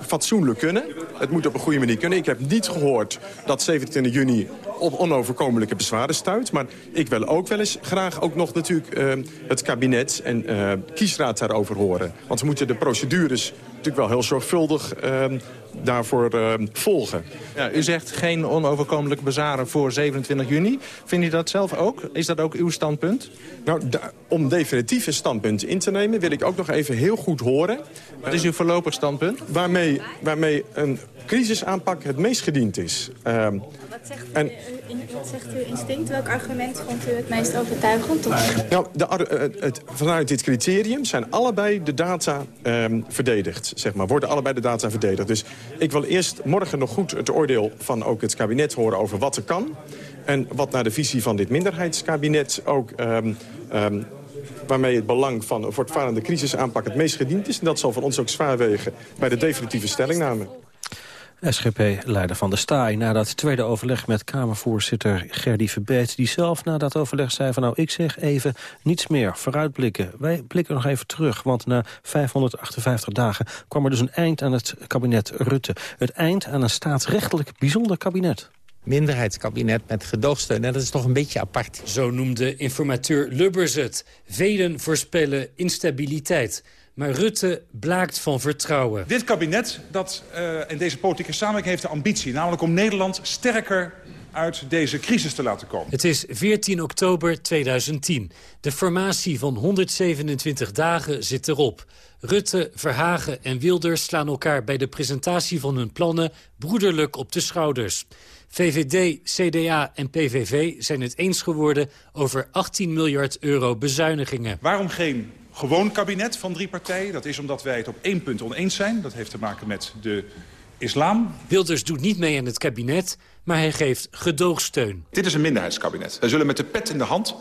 fatsoenlijk kunnen. Het moet op een goede manier kunnen. Ik heb niet gehoord dat 27 juni op onoverkomelijke bezwaren stuit. Maar ik wil ook wel eens graag ook nog natuurlijk uh, het kabinet en uh, kiesraad daarover horen. Want we moeten de procedures natuurlijk wel heel zorgvuldig uh, daarvoor volgen. Ja, u zegt geen onoverkomelijke bezwaren voor 27 juni. Vindt u dat zelf ook? Is dat ook uw standpunt? Nou, om definitief een standpunt in te nemen... wil ik ook nog even heel goed horen... Wat is uw voorlopig standpunt? Waarmee, waarmee een crisisaanpak het meest gediend is. Wat, zegt u, en, wat zegt uw instinct? Welk argument vond u het meest overtuigend? Nou, de, het, het, vanuit dit criterium zijn allebei de data um, verdedigd. Zeg maar, worden allebei de data verdedigd. Dus ik wil eerst morgen nog goed het oordeel van ook het kabinet horen over wat er kan. En wat naar de visie van dit minderheidskabinet ook... Um, um, waarmee het belang van een voortvarende crisisaanpak het meest gediend is. En dat zal van ons ook zwaar wegen bij de definitieve stellingname. SGP-leider Van der Staaij na dat tweede overleg met Kamervoorzitter Gerdy Verbeet... die zelf na dat overleg zei van nou, ik zeg even niets meer, vooruitblikken. Wij blikken nog even terug, want na 558 dagen kwam er dus een eind aan het kabinet Rutte. Het eind aan een staatsrechtelijk bijzonder kabinet minderheidskabinet met gedoogsteun. En dat is toch een beetje apart. Zo noemde informateur Lubbers het. Velen voorspellen instabiliteit. Maar Rutte blaakt van vertrouwen. Dit kabinet dat, uh, en deze politieke samenwerking heeft de ambitie... namelijk om Nederland sterker uit deze crisis te laten komen. Het is 14 oktober 2010. De formatie van 127 dagen zit erop. Rutte, Verhagen en Wilders slaan elkaar bij de presentatie van hun plannen... broederlijk op de schouders. VVD, CDA en PVV zijn het eens geworden over 18 miljard euro bezuinigingen. Waarom geen gewoon kabinet van drie partijen? Dat is omdat wij het op één punt oneens zijn. Dat heeft te maken met de islam. Wilders doet niet mee aan het kabinet, maar hij geeft gedoogsteun. Dit is een minderheidskabinet. Wij zullen met de pet in de hand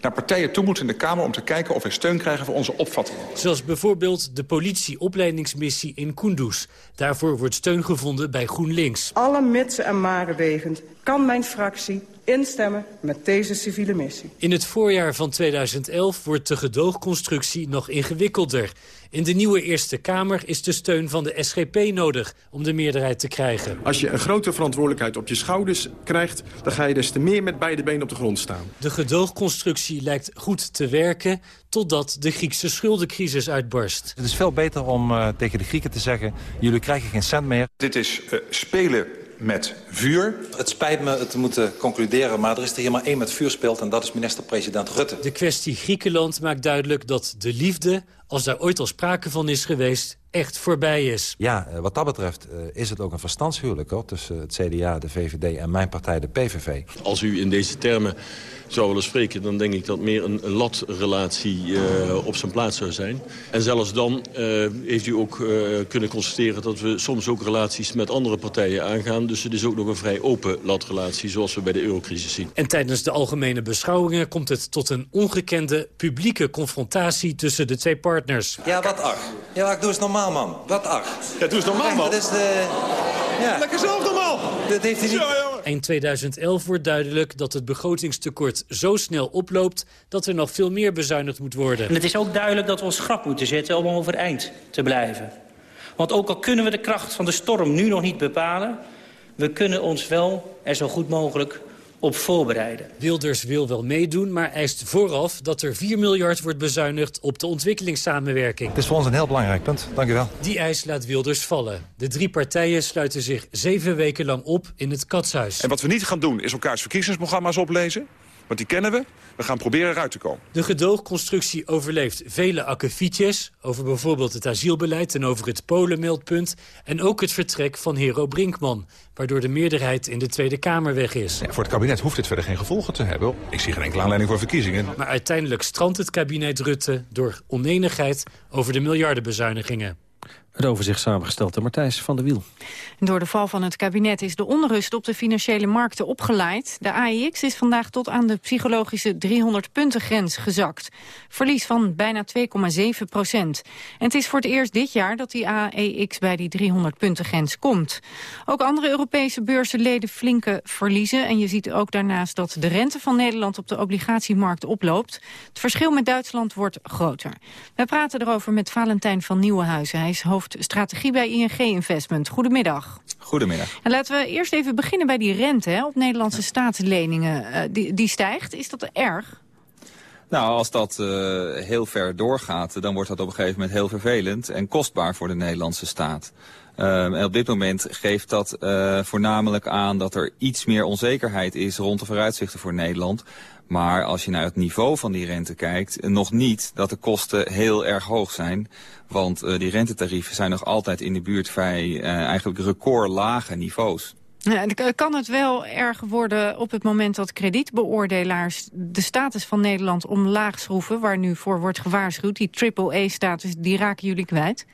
naar partijen toe moeten in de Kamer... om te kijken of wij steun krijgen voor onze opvattingen. Zoals bijvoorbeeld de politieopleidingsmissie in Kunduz. Daarvoor wordt steun gevonden bij GroenLinks. Alle mitsen en maren wegend kan mijn fractie instemmen met deze civiele missie. In het voorjaar van 2011 wordt de gedoogconstructie nog ingewikkelder. In de nieuwe Eerste Kamer is de steun van de SGP nodig om de meerderheid te krijgen. Als je een grote verantwoordelijkheid op je schouders krijgt... dan ga je des te meer met beide benen op de grond staan. De gedoogconstructie lijkt goed te werken totdat de Griekse schuldencrisis uitbarst. Het is veel beter om uh, tegen de Grieken te zeggen... jullie krijgen geen cent meer. Dit is uh, spelen met vuur. Het spijt me het te moeten concluderen, maar er is er hier maar één met vuur speelt... en dat is minister-president Rutte. De kwestie Griekenland maakt duidelijk dat de liefde als daar ooit al sprake van is geweest, echt voorbij is. Ja, wat dat betreft is het ook een verstandshuwelijk hoor, tussen het CDA, de VVD en mijn partij, de PVV. Als u in deze termen zou willen spreken... dan denk ik dat meer een, een latrelatie uh, op zijn plaats zou zijn. En zelfs dan uh, heeft u ook uh, kunnen constateren... dat we soms ook relaties met andere partijen aangaan. Dus het is ook nog een vrij open latrelatie... zoals we bij de eurocrisis zien. En tijdens de algemene beschouwingen... komt het tot een ongekende publieke confrontatie tussen de twee partners. Ja, wat ach. Ja, ik doe eens normaal, man. Wat ach. Ja, doe eens normaal, man. Dat is de... Ja. Lekker zelf normaal. Dat heeft hij niet... Ja, Eind 2011 wordt duidelijk dat het begrotingstekort zo snel oploopt... dat er nog veel meer bezuinigd moet worden. En het is ook duidelijk dat we ons schrap moeten zetten om overeind te blijven. Want ook al kunnen we de kracht van de storm nu nog niet bepalen... we kunnen ons wel er zo goed mogelijk op voorbereiden. Wilders wil wel meedoen, maar eist vooraf dat er 4 miljard wordt bezuinigd op de ontwikkelingssamenwerking. Het is voor ons een heel belangrijk punt. Dank u wel. Die eis laat Wilders vallen. De drie partijen sluiten zich zeven weken lang op in het katshuis. En wat we niet gaan doen is elkaars verkiezingsprogramma's oplezen. Want die kennen we. We gaan proberen eruit te komen. De gedoogconstructie overleeft vele akkefietjes... over bijvoorbeeld het asielbeleid en over het Polenmeldpunt... en ook het vertrek van Hero Brinkman... waardoor de meerderheid in de Tweede Kamer weg is. Ja, voor het kabinet hoeft dit verder geen gevolgen te hebben. Ik zie geen enkele aanleiding voor verkiezingen. Maar uiteindelijk strandt het kabinet Rutte... door onenigheid over de miljardenbezuinigingen. Het overzicht samengesteld door Matthijs van der Wiel. Door de val van het kabinet is de onrust op de financiële markten opgeleid. De AEX is vandaag tot aan de psychologische 300-puntengrens gezakt. Verlies van bijna 2,7 procent. En het is voor het eerst dit jaar dat die AEX bij die 300-puntengrens komt. Ook andere Europese beurzen leden flinke verliezen. En je ziet ook daarnaast dat de rente van Nederland op de obligatiemarkt oploopt. Het verschil met Duitsland wordt groter. We praten erover met Valentijn van Nieuwenhuizen. Hij is hoofdstrategie bij ING Investment. Goedemiddag. Goedemiddag. En laten we eerst even beginnen bij die rente hè, op Nederlandse staatsleningen. Uh, die, die stijgt. Is dat erg? Nou, als dat uh, heel ver doorgaat, dan wordt dat op een gegeven moment heel vervelend en kostbaar voor de Nederlandse staat. Uh, en op dit moment geeft dat uh, voornamelijk aan dat er iets meer onzekerheid is rond de vooruitzichten voor Nederland. Maar als je naar het niveau van die rente kijkt, nog niet dat de kosten heel erg hoog zijn. Want uh, die rentetarieven zijn nog altijd in de buurt vrij uh, eigenlijk recordlage niveaus. Ja, kan het wel erg worden op het moment dat kredietbeoordelaars de status van Nederland omlaag schroeven, waar nu voor wordt gewaarschuwd, die triple-A-status, die raken jullie kwijt?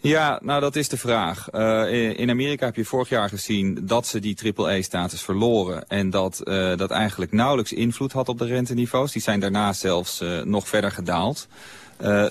Ja, nou dat is de vraag. Uh, in Amerika heb je vorig jaar gezien dat ze die triple-A-status verloren. En dat uh, dat eigenlijk nauwelijks invloed had op de renteniveaus. Die zijn daarna zelfs uh, nog verder gedaald.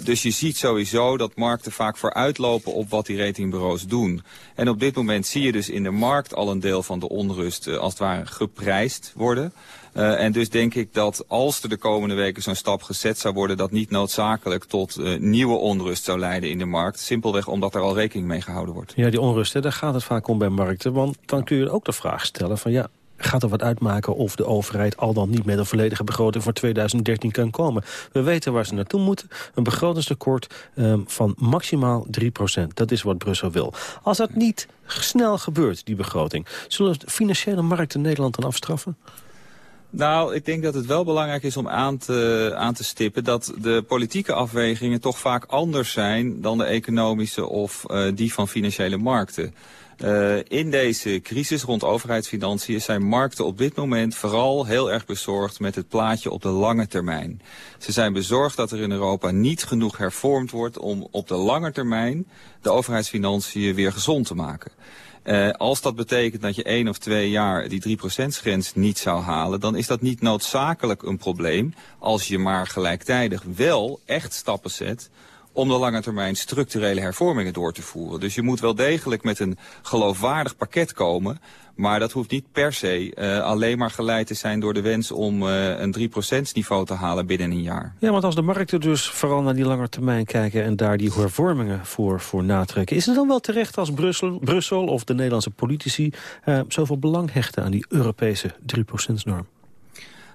Dus je ziet sowieso dat markten vaak vooruitlopen op wat die ratingbureaus doen. En op dit moment zie je dus in de markt al een deel van de onrust als het ware geprijsd worden. Uh, en dus denk ik dat als er de komende weken zo'n stap gezet zou worden... dat niet noodzakelijk tot uh, nieuwe onrust zou leiden in de markt. Simpelweg omdat er al rekening mee gehouden wordt. Ja, die onrust, hè, daar gaat het vaak om bij markten. Want dan kun je ook de vraag stellen van ja, gaat er wat uitmaken of de overheid al dan niet met een volledige begroting voor 2013 kan komen. We weten waar ze naartoe moeten. Een begrotingstekort um, van maximaal 3% Dat is wat Brussel wil. Als dat niet snel gebeurt, die begroting, zullen de financiële markten Nederland dan afstraffen? Nou, ik denk dat het wel belangrijk is om aan te, aan te stippen dat de politieke afwegingen toch vaak anders zijn dan de economische of uh, die van financiële markten. Uh, in deze crisis rond overheidsfinanciën zijn markten op dit moment vooral heel erg bezorgd met het plaatje op de lange termijn. Ze zijn bezorgd dat er in Europa niet genoeg hervormd wordt om op de lange termijn de overheidsfinanciën weer gezond te maken. Uh, als dat betekent dat je één of twee jaar die 3%-grens niet zou halen... dan is dat niet noodzakelijk een probleem als je maar gelijktijdig wel echt stappen zet om de lange termijn structurele hervormingen door te voeren. Dus je moet wel degelijk met een geloofwaardig pakket komen... maar dat hoeft niet per se uh, alleen maar geleid te zijn door de wens om uh, een 3% niveau te halen binnen een jaar. Ja, want als de markten dus vooral naar die lange termijn kijken... en daar die hervormingen voor, voor natrekken... is het dan wel terecht als Brussel, Brussel of de Nederlandse politici... Uh, zoveel belang hechten aan die Europese 3%-norm?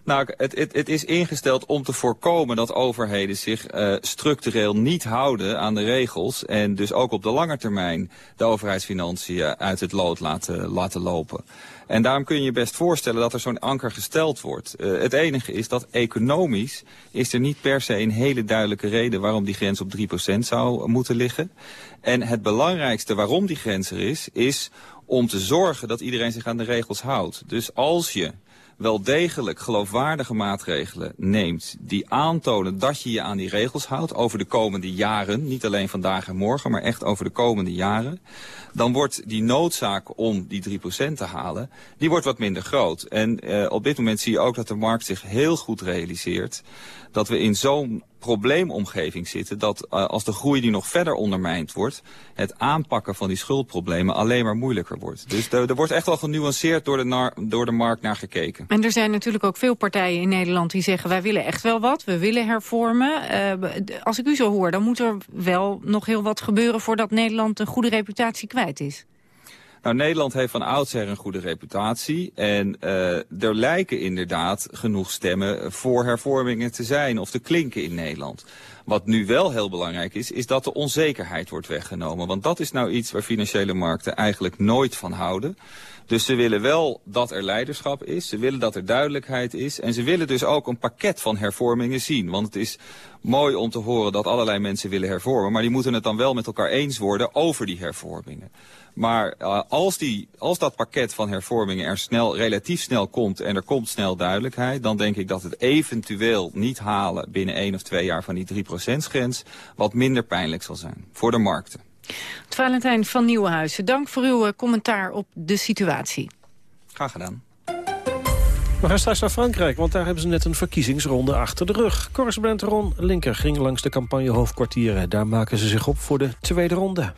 Nou, het, het, het, is ingesteld om te voorkomen dat overheden zich uh, structureel niet houden aan de regels. En dus ook op de lange termijn de overheidsfinanciën uit het lood laten, laten lopen. En daarom kun je je best voorstellen dat er zo'n anker gesteld wordt. Uh, het enige is dat economisch is er niet per se een hele duidelijke reden waarom die grens op 3% zou moeten liggen. En het belangrijkste waarom die grens er is, is om te zorgen dat iedereen zich aan de regels houdt. Dus als je wel degelijk geloofwaardige maatregelen neemt... die aantonen dat je je aan die regels houdt over de komende jaren... niet alleen vandaag en morgen, maar echt over de komende jaren... dan wordt die noodzaak om die 3% te halen, die wordt wat minder groot. En uh, op dit moment zie je ook dat de markt zich heel goed realiseert... dat we in zo'n probleemomgeving zitten... dat uh, als de groei die nog verder ondermijnd wordt... het aanpakken van die schuldproblemen alleen maar moeilijker wordt. Dus er wordt echt wel genuanceerd door de, door de markt naar gekeken. En er zijn natuurlijk ook veel partijen in Nederland die zeggen... wij willen echt wel wat, we willen hervormen. Uh, als ik u zo hoor, dan moet er wel nog heel wat gebeuren... voordat Nederland een goede reputatie kwijt is. Nou, Nederland heeft van oudsher een goede reputatie. En uh, er lijken inderdaad genoeg stemmen voor hervormingen te zijn of te klinken in Nederland. Wat nu wel heel belangrijk is, is dat de onzekerheid wordt weggenomen. Want dat is nou iets waar financiële markten eigenlijk nooit van houden. Dus ze willen wel dat er leiderschap is, ze willen dat er duidelijkheid is... en ze willen dus ook een pakket van hervormingen zien. Want het is mooi om te horen dat allerlei mensen willen hervormen... maar die moeten het dan wel met elkaar eens worden over die hervormingen. Maar uh, als, die, als dat pakket van hervormingen er snel, relatief snel komt en er komt snel duidelijkheid... dan denk ik dat het eventueel niet halen binnen één of twee jaar van die 3%-grens... wat minder pijnlijk zal zijn voor de markten. Valentijn van Nieuwenhuizen, dank voor uw uh, commentaar op de situatie. Graag gedaan. We gaan straks naar Frankrijk, want daar hebben ze net een verkiezingsronde achter de rug. Correspondent Ron Linker ging langs de campagnehoofdkwartieren. Daar maken ze zich op voor de tweede ronde.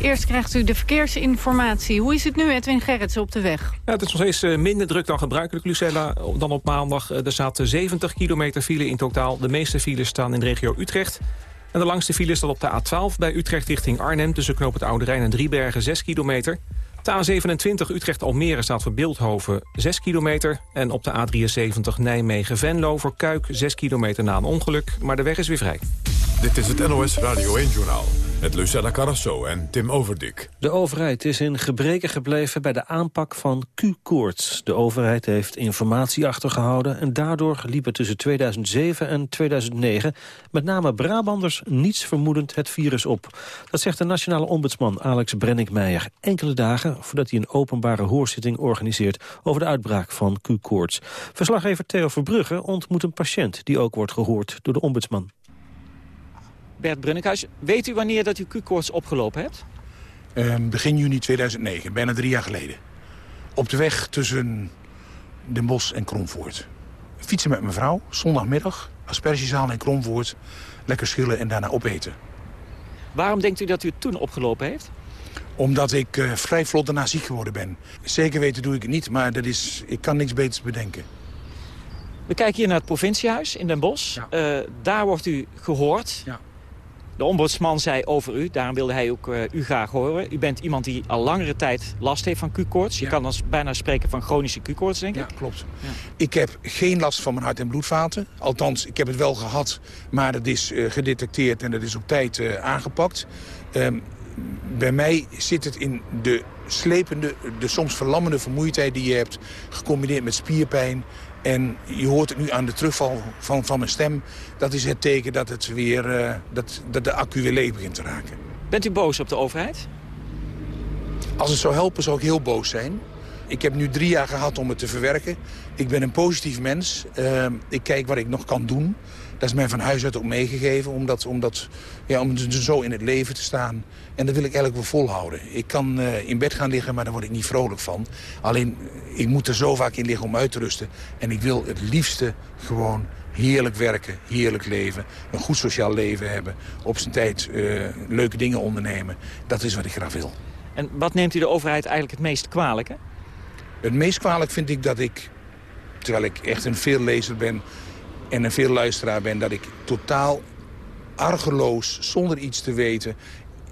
Eerst krijgt u de verkeersinformatie. Hoe is het nu, Edwin Gerritsen, op de weg? Ja, het is nog steeds eh, minder druk dan gebruikelijk, Lucella, dan op maandag. Eh, er staat 70 kilometer file in totaal. De meeste files staan in de regio Utrecht. En de langste file staat op de A12 bij Utrecht richting Arnhem... tussen knoop het Oude Rijn en Driebergen, 6 kilometer. De A27 Utrecht-Almere staat voor Beeldhoven 6 kilometer. En op de A73 Nijmegen-Venlo voor Kuik 6 kilometer na een ongeluk. Maar de weg is weer vrij. Dit is het NOS Radio 1-journaal. Met Lucella Carrasso en Tim Overdik. De overheid is in gebreken gebleven bij de aanpak van Q-koorts. De overheid heeft informatie achtergehouden... en daardoor liepen tussen 2007 en 2009... met name Brabanders niets vermoedend het virus op. Dat zegt de nationale ombudsman Alex Brenninkmeijer... enkele dagen voordat hij een openbare hoorzitting organiseert... over de uitbraak van Q-koorts. Verslaggever Theo Verbrugge ontmoet een patiënt... die ook wordt gehoord door de ombudsman. Bert Brunnekhuis, weet u wanneer dat u Q-koorts opgelopen hebt? Uh, begin juni 2009, bijna drie jaar geleden. Op de weg tussen Den Bosch en Kromvoort. Fietsen met mijn vrouw, zondagmiddag, aspergezaal in Kromvoort. Lekker schillen en daarna opeten. Waarom denkt u dat u het toen opgelopen heeft? Omdat ik uh, vrij vlot daarna ziek geworden ben. Zeker weten doe ik het niet, maar dat is, ik kan niks beters bedenken. We kijken hier naar het provinciehuis in Den Bosch. Ja. Uh, daar wordt u gehoord. Ja. De ombudsman zei over u, daarom wilde hij ook uh, u graag horen. U bent iemand die al langere tijd last heeft van Q-koorts. Je ja. kan dan bijna spreken van chronische Q-koorts, denk ik. Ja, klopt. Ja. Ik heb geen last van mijn hart- en bloedvaten. Althans, ik heb het wel gehad, maar het is uh, gedetecteerd en dat is op tijd uh, aangepakt. Um, bij mij zit het in de slepende, de soms verlammende vermoeidheid die je hebt... gecombineerd met spierpijn en je hoort het nu aan de terugval van, van mijn stem. Dat is het teken dat, het weer, uh, dat, dat de accu weer leeg begint te raken. Bent u boos op de overheid? Als het zou helpen zou ik heel boos zijn. Ik heb nu drie jaar gehad om het te verwerken. Ik ben een positief mens. Uh, ik kijk wat ik nog kan doen. Dat is mij van huis uit ook meegegeven om, dat, om, dat, ja, om zo in het leven te staan. En dat wil ik eigenlijk wel volhouden. Ik kan uh, in bed gaan liggen, maar daar word ik niet vrolijk van. Alleen, ik moet er zo vaak in liggen om uit te rusten. En ik wil het liefste gewoon heerlijk werken, heerlijk leven. Een goed sociaal leven hebben. Op zijn tijd uh, leuke dingen ondernemen. Dat is wat ik graag wil. En wat neemt u de overheid eigenlijk het meest kwalijk? Hè? Het meest kwalijk vind ik dat ik, terwijl ik echt een veellezer ben en een veel luisteraar ben... dat ik totaal argeloos, zonder iets te weten...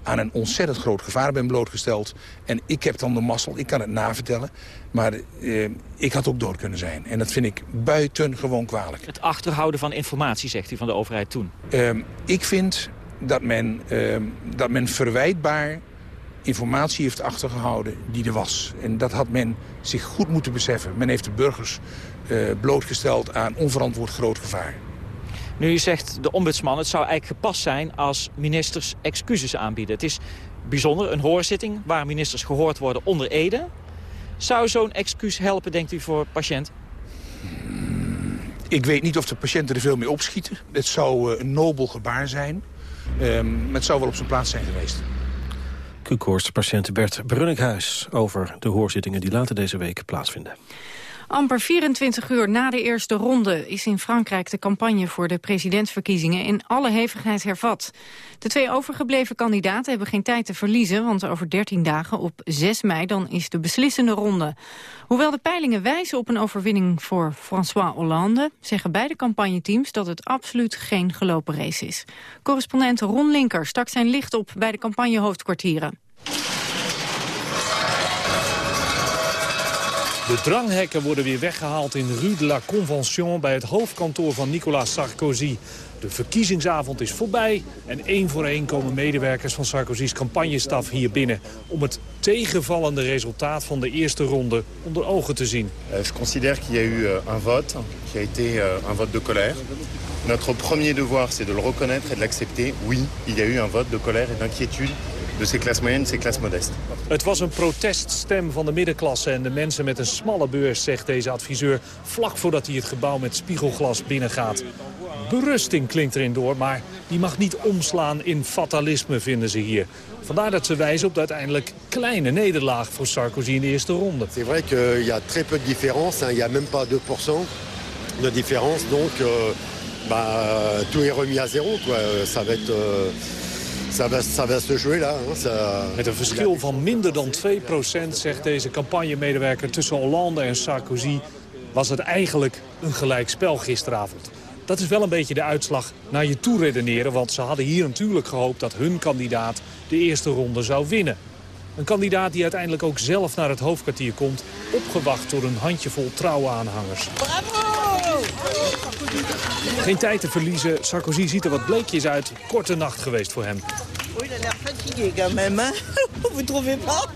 aan een ontzettend groot gevaar ben blootgesteld. En ik heb dan de mazzel, ik kan het navertellen. Maar eh, ik had ook dood kunnen zijn. En dat vind ik buitengewoon kwalijk. Het achterhouden van informatie, zegt u, van de overheid toen. Ehm, ik vind dat men, ehm, dat men verwijtbaar informatie heeft achtergehouden die er was. En dat had men zich goed moeten beseffen. Men heeft de burgers blootgesteld aan onverantwoord groot gevaar. Nu u zegt de ombudsman, het zou eigenlijk gepast zijn als ministers excuses aanbieden. Het is bijzonder, een hoorzitting waar ministers gehoord worden onder Ede. Zou zo'n excuus helpen, denkt u, voor patiënt? Ik weet niet of de patiënten er veel mee opschieten. Het zou eh, een nobel gebaar zijn. Um, het zou wel op zijn plaats zijn geweest. Q-koorts-patiënt Bert Brunnikhuis over de hoorzittingen die later deze week plaatsvinden. Amper 24 uur na de eerste ronde is in Frankrijk de campagne voor de presidentsverkiezingen in alle hevigheid hervat. De twee overgebleven kandidaten hebben geen tijd te verliezen, want over 13 dagen op 6 mei dan is de beslissende ronde. Hoewel de peilingen wijzen op een overwinning voor François Hollande, zeggen beide campagneteams dat het absoluut geen gelopen race is. Correspondent Ron Linker stak zijn licht op bij de campagnehoofdkwartieren. De dranghekken worden weer weggehaald in Rue de la Convention... bij het hoofdkantoor van Nicolas Sarkozy. De verkiezingsavond is voorbij en één voor één komen medewerkers van Sarkozy's campagnestaf hier binnen... om het tegenvallende resultaat van de eerste ronde onder ogen te zien. Je considère qu'il y a eu euh, un vote qui a été euh, un vote de colère. Notre premier devoir, c'est de le reconnaître et de l'accepter. Oui, il y a eu un vote de colère et d'inquiétude de ces classes moyennes, ces classes modestes. Het was een proteststem van de middenklasse en de mensen met een smalle beurs, zegt deze adviseur, vlak voordat hij het gebouw met spiegelglas binnengaat. Berusting klinkt erin door, maar die mag niet omslaan in fatalisme, vinden ze hier. Vandaar dat ze wijzen op de uiteindelijk kleine nederlaag voor Sarkozy in de eerste ronde. C'est vrai qu'il y a très peu de différence, il y a même pas 2% de différence, donc euh, bah, tout est remis à zéro. Quoi. Ça va être... Ça va, ça va se jouer là. Hein. Ça... Met een verschil van minder dan 2% zegt deze campagnemedewerker tussen Hollande en Sarkozy... was het eigenlijk een gelijkspel gisteravond. Dat is wel een beetje de uitslag naar je toe redeneren... want ze hadden hier natuurlijk gehoopt dat hun kandidaat de eerste ronde zou winnen. Een kandidaat die uiteindelijk ook zelf naar het hoofdkwartier komt... opgewacht door een handjevol trouwe aanhangers. Geen tijd te verliezen. Sarkozy ziet er wat bleekjes uit. Korte nacht geweest voor hem. Oui, il a l'air fatigué quand même, hein Vous trouvez pas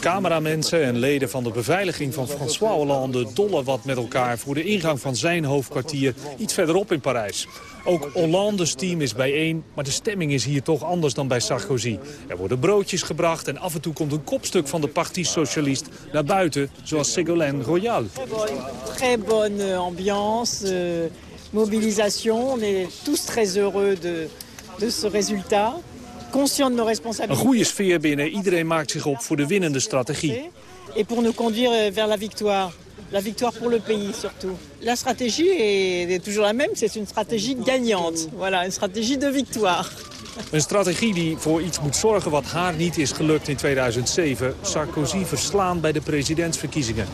Cameramensen en leden van de beveiliging van François Hollande dollen wat met elkaar voor de ingang van zijn hoofdkwartier iets verderop in Parijs. Ook Hollandes team is bijeen, maar de stemming is hier toch anders dan bij Sarkozy. Er worden broodjes gebracht en af en toe komt een kopstuk van de Parti Socialist naar buiten, zoals Ségolène Royal. Très bonne ambiance, euh, mobilisation. On est tous très heureux de, de ce résultat. Conscient de nos Een responsabilités. goede sfeer binnen, iedereen maakt zich op voor de winnende strategie. Et pour nous conduire vers la victoire. La victoire pour le pays surtout. La stratégie est, est toujours la même, c'est une stratégie gagnante. Voilà, une stratégie de victoire. Een strategie die voor iets moet zorgen wat haar niet is gelukt in 2007. Sarkozy verslaan bij de presidentsverkiezingen.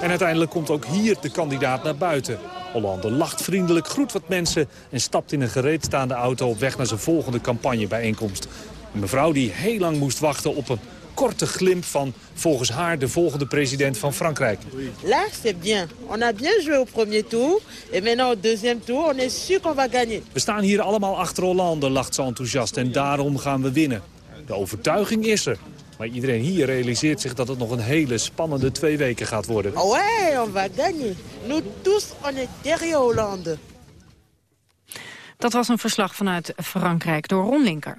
En uiteindelijk komt ook hier de kandidaat naar buiten. Hollande lacht vriendelijk, groet wat mensen... en stapt in een gereedstaande auto op weg naar zijn volgende campagnebijeenkomst. Een mevrouw die heel lang moest wachten op een korte glimp van volgens haar de volgende president van Frankrijk. Là, c'est bien. On a bien joué au premier tour. Et maintenant, au deuxième tour, on est sûr qu'on va gagner. We staan hier allemaal achter Hollande, lacht ze enthousiast. En daarom gaan we winnen. De overtuiging is er. Maar iedereen hier realiseert zich dat het nog een hele spannende twee weken gaat worden. Ah ouais, on va gagner. Nous tous, on est derrière Hollande. Dat was een verslag vanuit Frankrijk door Ron Linker.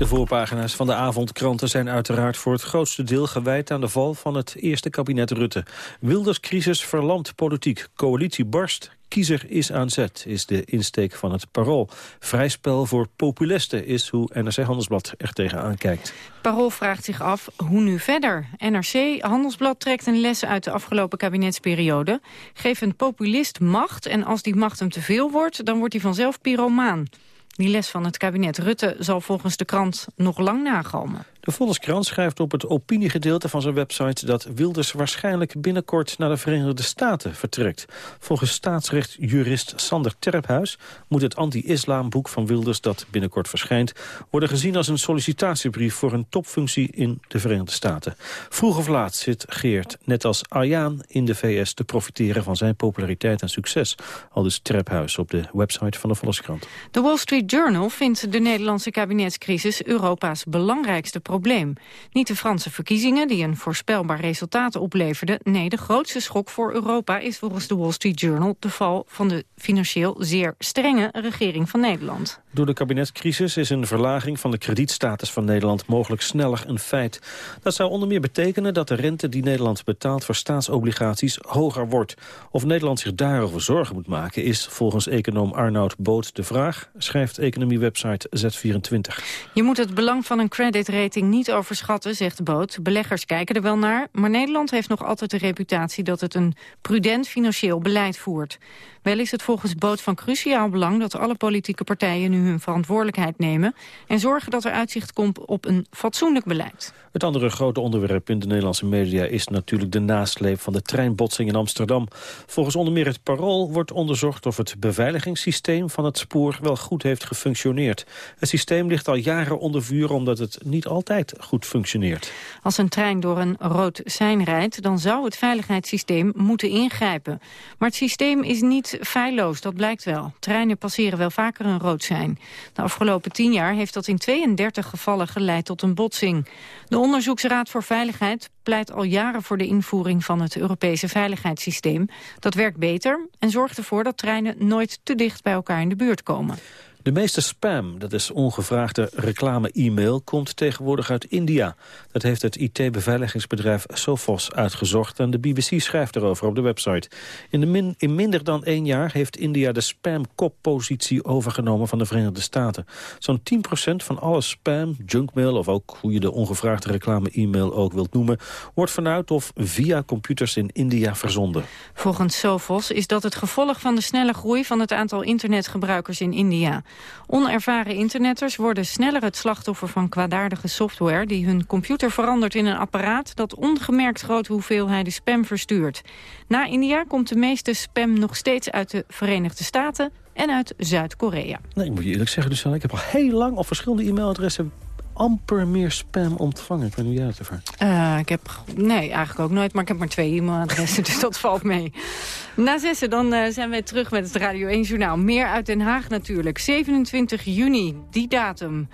De voorpagina's van de avondkranten zijn uiteraard voor het grootste deel gewijd aan de val van het eerste kabinet Rutte. Wilders crisis verlamt politiek, coalitie barst, kiezer is aan zet, is de insteek van het parool. Vrij spel voor populisten is hoe NRC Handelsblad er tegenaan kijkt. Parool vraagt zich af hoe nu verder. NRC Handelsblad trekt een les uit de afgelopen kabinetsperiode. Geef een populist macht en als die macht hem te veel wordt, dan wordt hij vanzelf pyromaan. Die les van het kabinet Rutte zal volgens de krant nog lang nagalmen. De Volkskrant schrijft op het opiniegedeelte van zijn website... dat Wilders waarschijnlijk binnenkort naar de Verenigde Staten vertrekt. Volgens staatsrechtjurist Sander Terphuis... moet het anti-islamboek van Wilders dat binnenkort verschijnt... worden gezien als een sollicitatiebrief voor een topfunctie in de Verenigde Staten. Vroeg of laat zit Geert, net als Ayaan in de VS... te profiteren van zijn populariteit en succes. Al dus Terphuis op de website van de Volkskrant. De Wall Street Journal vindt de Nederlandse kabinetscrisis... Europa's belangrijkste probleem. Niet de Franse verkiezingen, die een voorspelbaar resultaat opleverden. Nee, de grootste schok voor Europa is volgens de Wall Street Journal... de val van de financieel zeer strenge regering van Nederland. Door de kabinetscrisis is een verlaging van de kredietstatus van Nederland mogelijk sneller een feit. Dat zou onder meer betekenen dat de rente die Nederland betaalt voor staatsobligaties hoger wordt. Of Nederland zich daarover zorgen moet maken is volgens econoom Arnoud Boot de vraag, schrijft economiewebsite Z24. Je moet het belang van een creditrating niet overschatten, zegt Boot. Beleggers kijken er wel naar, maar Nederland heeft nog altijd de reputatie dat het een prudent financieel beleid voert. Wel is het volgens Boot van cruciaal belang dat alle politieke partijen nu hun verantwoordelijkheid nemen en zorgen dat er uitzicht komt op een fatsoenlijk beleid. Het andere grote onderwerp in de Nederlandse media is natuurlijk de nasleep van de treinbotsing in Amsterdam. Volgens onder meer het Parool wordt onderzocht of het beveiligingssysteem van het spoor wel goed heeft gefunctioneerd. Het systeem ligt al jaren onder vuur omdat het niet altijd goed functioneert. Als een trein door een rood sein rijdt, dan zou het veiligheidssysteem moeten ingrijpen. Maar het systeem is niet feilloos, dat blijkt wel. Treinen passeren wel vaker een rood sein. De afgelopen tien jaar heeft dat in 32 gevallen geleid tot een botsing. De Onderzoeksraad voor Veiligheid pleit al jaren voor de invoering van het Europese veiligheidssysteem. Dat werkt beter en zorgt ervoor dat treinen nooit te dicht bij elkaar in de buurt komen. De meeste spam, dat is ongevraagde reclame-e-mail, komt tegenwoordig uit India. Dat heeft het IT-beveiligingsbedrijf Sophos uitgezocht en de BBC schrijft erover op de website. In, de min, in minder dan één jaar heeft India de spam-koppositie overgenomen van de Verenigde Staten. Zo'n 10% van alle spam, junkmail of ook hoe je de ongevraagde reclame-e-mail ook wilt noemen, wordt vanuit of via computers in India verzonden. Volgens Sophos is dat het gevolg van de snelle groei van het aantal internetgebruikers in India. Onervaren internetters worden sneller het slachtoffer van kwaadaardige software... die hun computer verandert in een apparaat dat ongemerkt grote hoeveelheden spam verstuurt. Na India komt de meeste spam nog steeds uit de Verenigde Staten en uit Zuid-Korea. Nee, ik moet je eerlijk zeggen, Lucelle, ik heb al heel lang op verschillende e-mailadressen amper meer spam ontvangen. Ik weet niet hoe jij ervaart. Uh, ik heb, nee, eigenlijk ook nooit, maar ik heb maar twee e-mailadressen, (laughs) dus dat valt mee. Na zessen, dan uh, zijn wij terug met het Radio 1 Journaal. Meer uit Den Haag natuurlijk. 27 juni, die datum.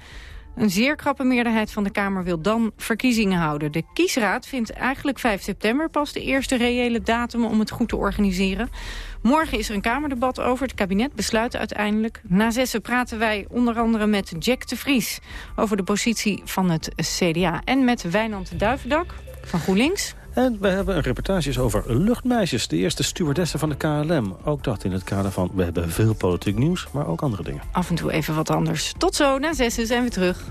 Een zeer krappe meerderheid van de Kamer wil dan verkiezingen houden. De kiesraad vindt eigenlijk 5 september pas de eerste reële datum om het goed te organiseren. Morgen is er een Kamerdebat over. Het kabinet besluit uiteindelijk. Na zessen praten wij onder andere met Jack de Vries... over de positie van het CDA. En met Wijnand Duivendak van GroenLinks. En we hebben een reportages over luchtmeisjes, de eerste stewardessen van de KLM. Ook dat in het kader van, we hebben veel politiek nieuws, maar ook andere dingen. Af en toe even wat anders. Tot zo, na zessen zijn we terug.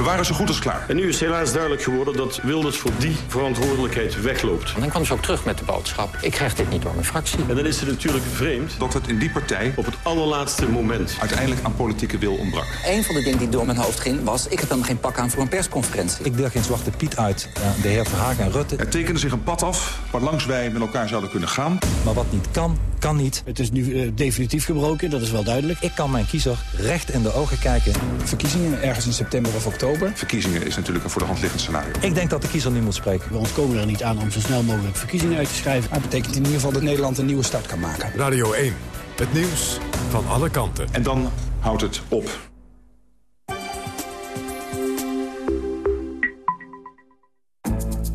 We waren zo goed als klaar. En nu is helaas duidelijk geworden dat Wilders voor die verantwoordelijkheid wegloopt. En dan kwam ze ook terug met de boodschap. Ik krijg dit niet door mijn fractie. En dan is het natuurlijk vreemd dat het in die partij op het allerlaatste moment uiteindelijk aan politieke wil ontbrak. Een van de dingen die door mijn hoofd ging was... ik heb dan geen pak aan voor een persconferentie. Ik deel geen zwarte piet uit de heer Verhagen en Rutte. Er tekende zich een pad af waarlangs wij met elkaar zouden kunnen gaan. Maar wat niet kan, kan niet. Het is nu uh, definitief gebroken, dat is wel duidelijk. Ik kan mijn kiezer recht in de ogen kijken. Verkiezingen ergens in september of oktober. Verkiezingen is natuurlijk een voor de hand liggend scenario. Ik denk dat de kiezer nu moet spreken. We ontkomen er niet aan om zo snel mogelijk verkiezingen uit te schrijven. Dat betekent in ieder geval dat Nederland een nieuwe start kan maken. Radio 1, het nieuws van alle kanten. En dan houdt het op.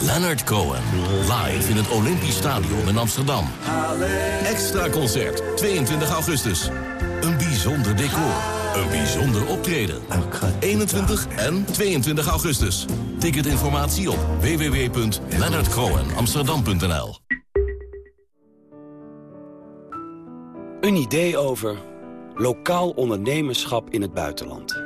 Leonard Cohen, live in het Olympisch Stadion in Amsterdam. Extra concert, 22 augustus. Een bijzonder decor, een bijzonder optreden. 21 en 22 augustus. Ticketinformatie op www.leonardcohenamsterdam.nl Een idee over lokaal ondernemerschap in het buitenland.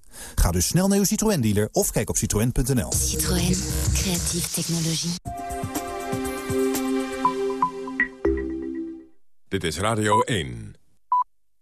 Ga dus snel naar uw Citroën-dealer of kijk op citroën.nl. Citroën. Creatieve technologie. Dit is Radio 1.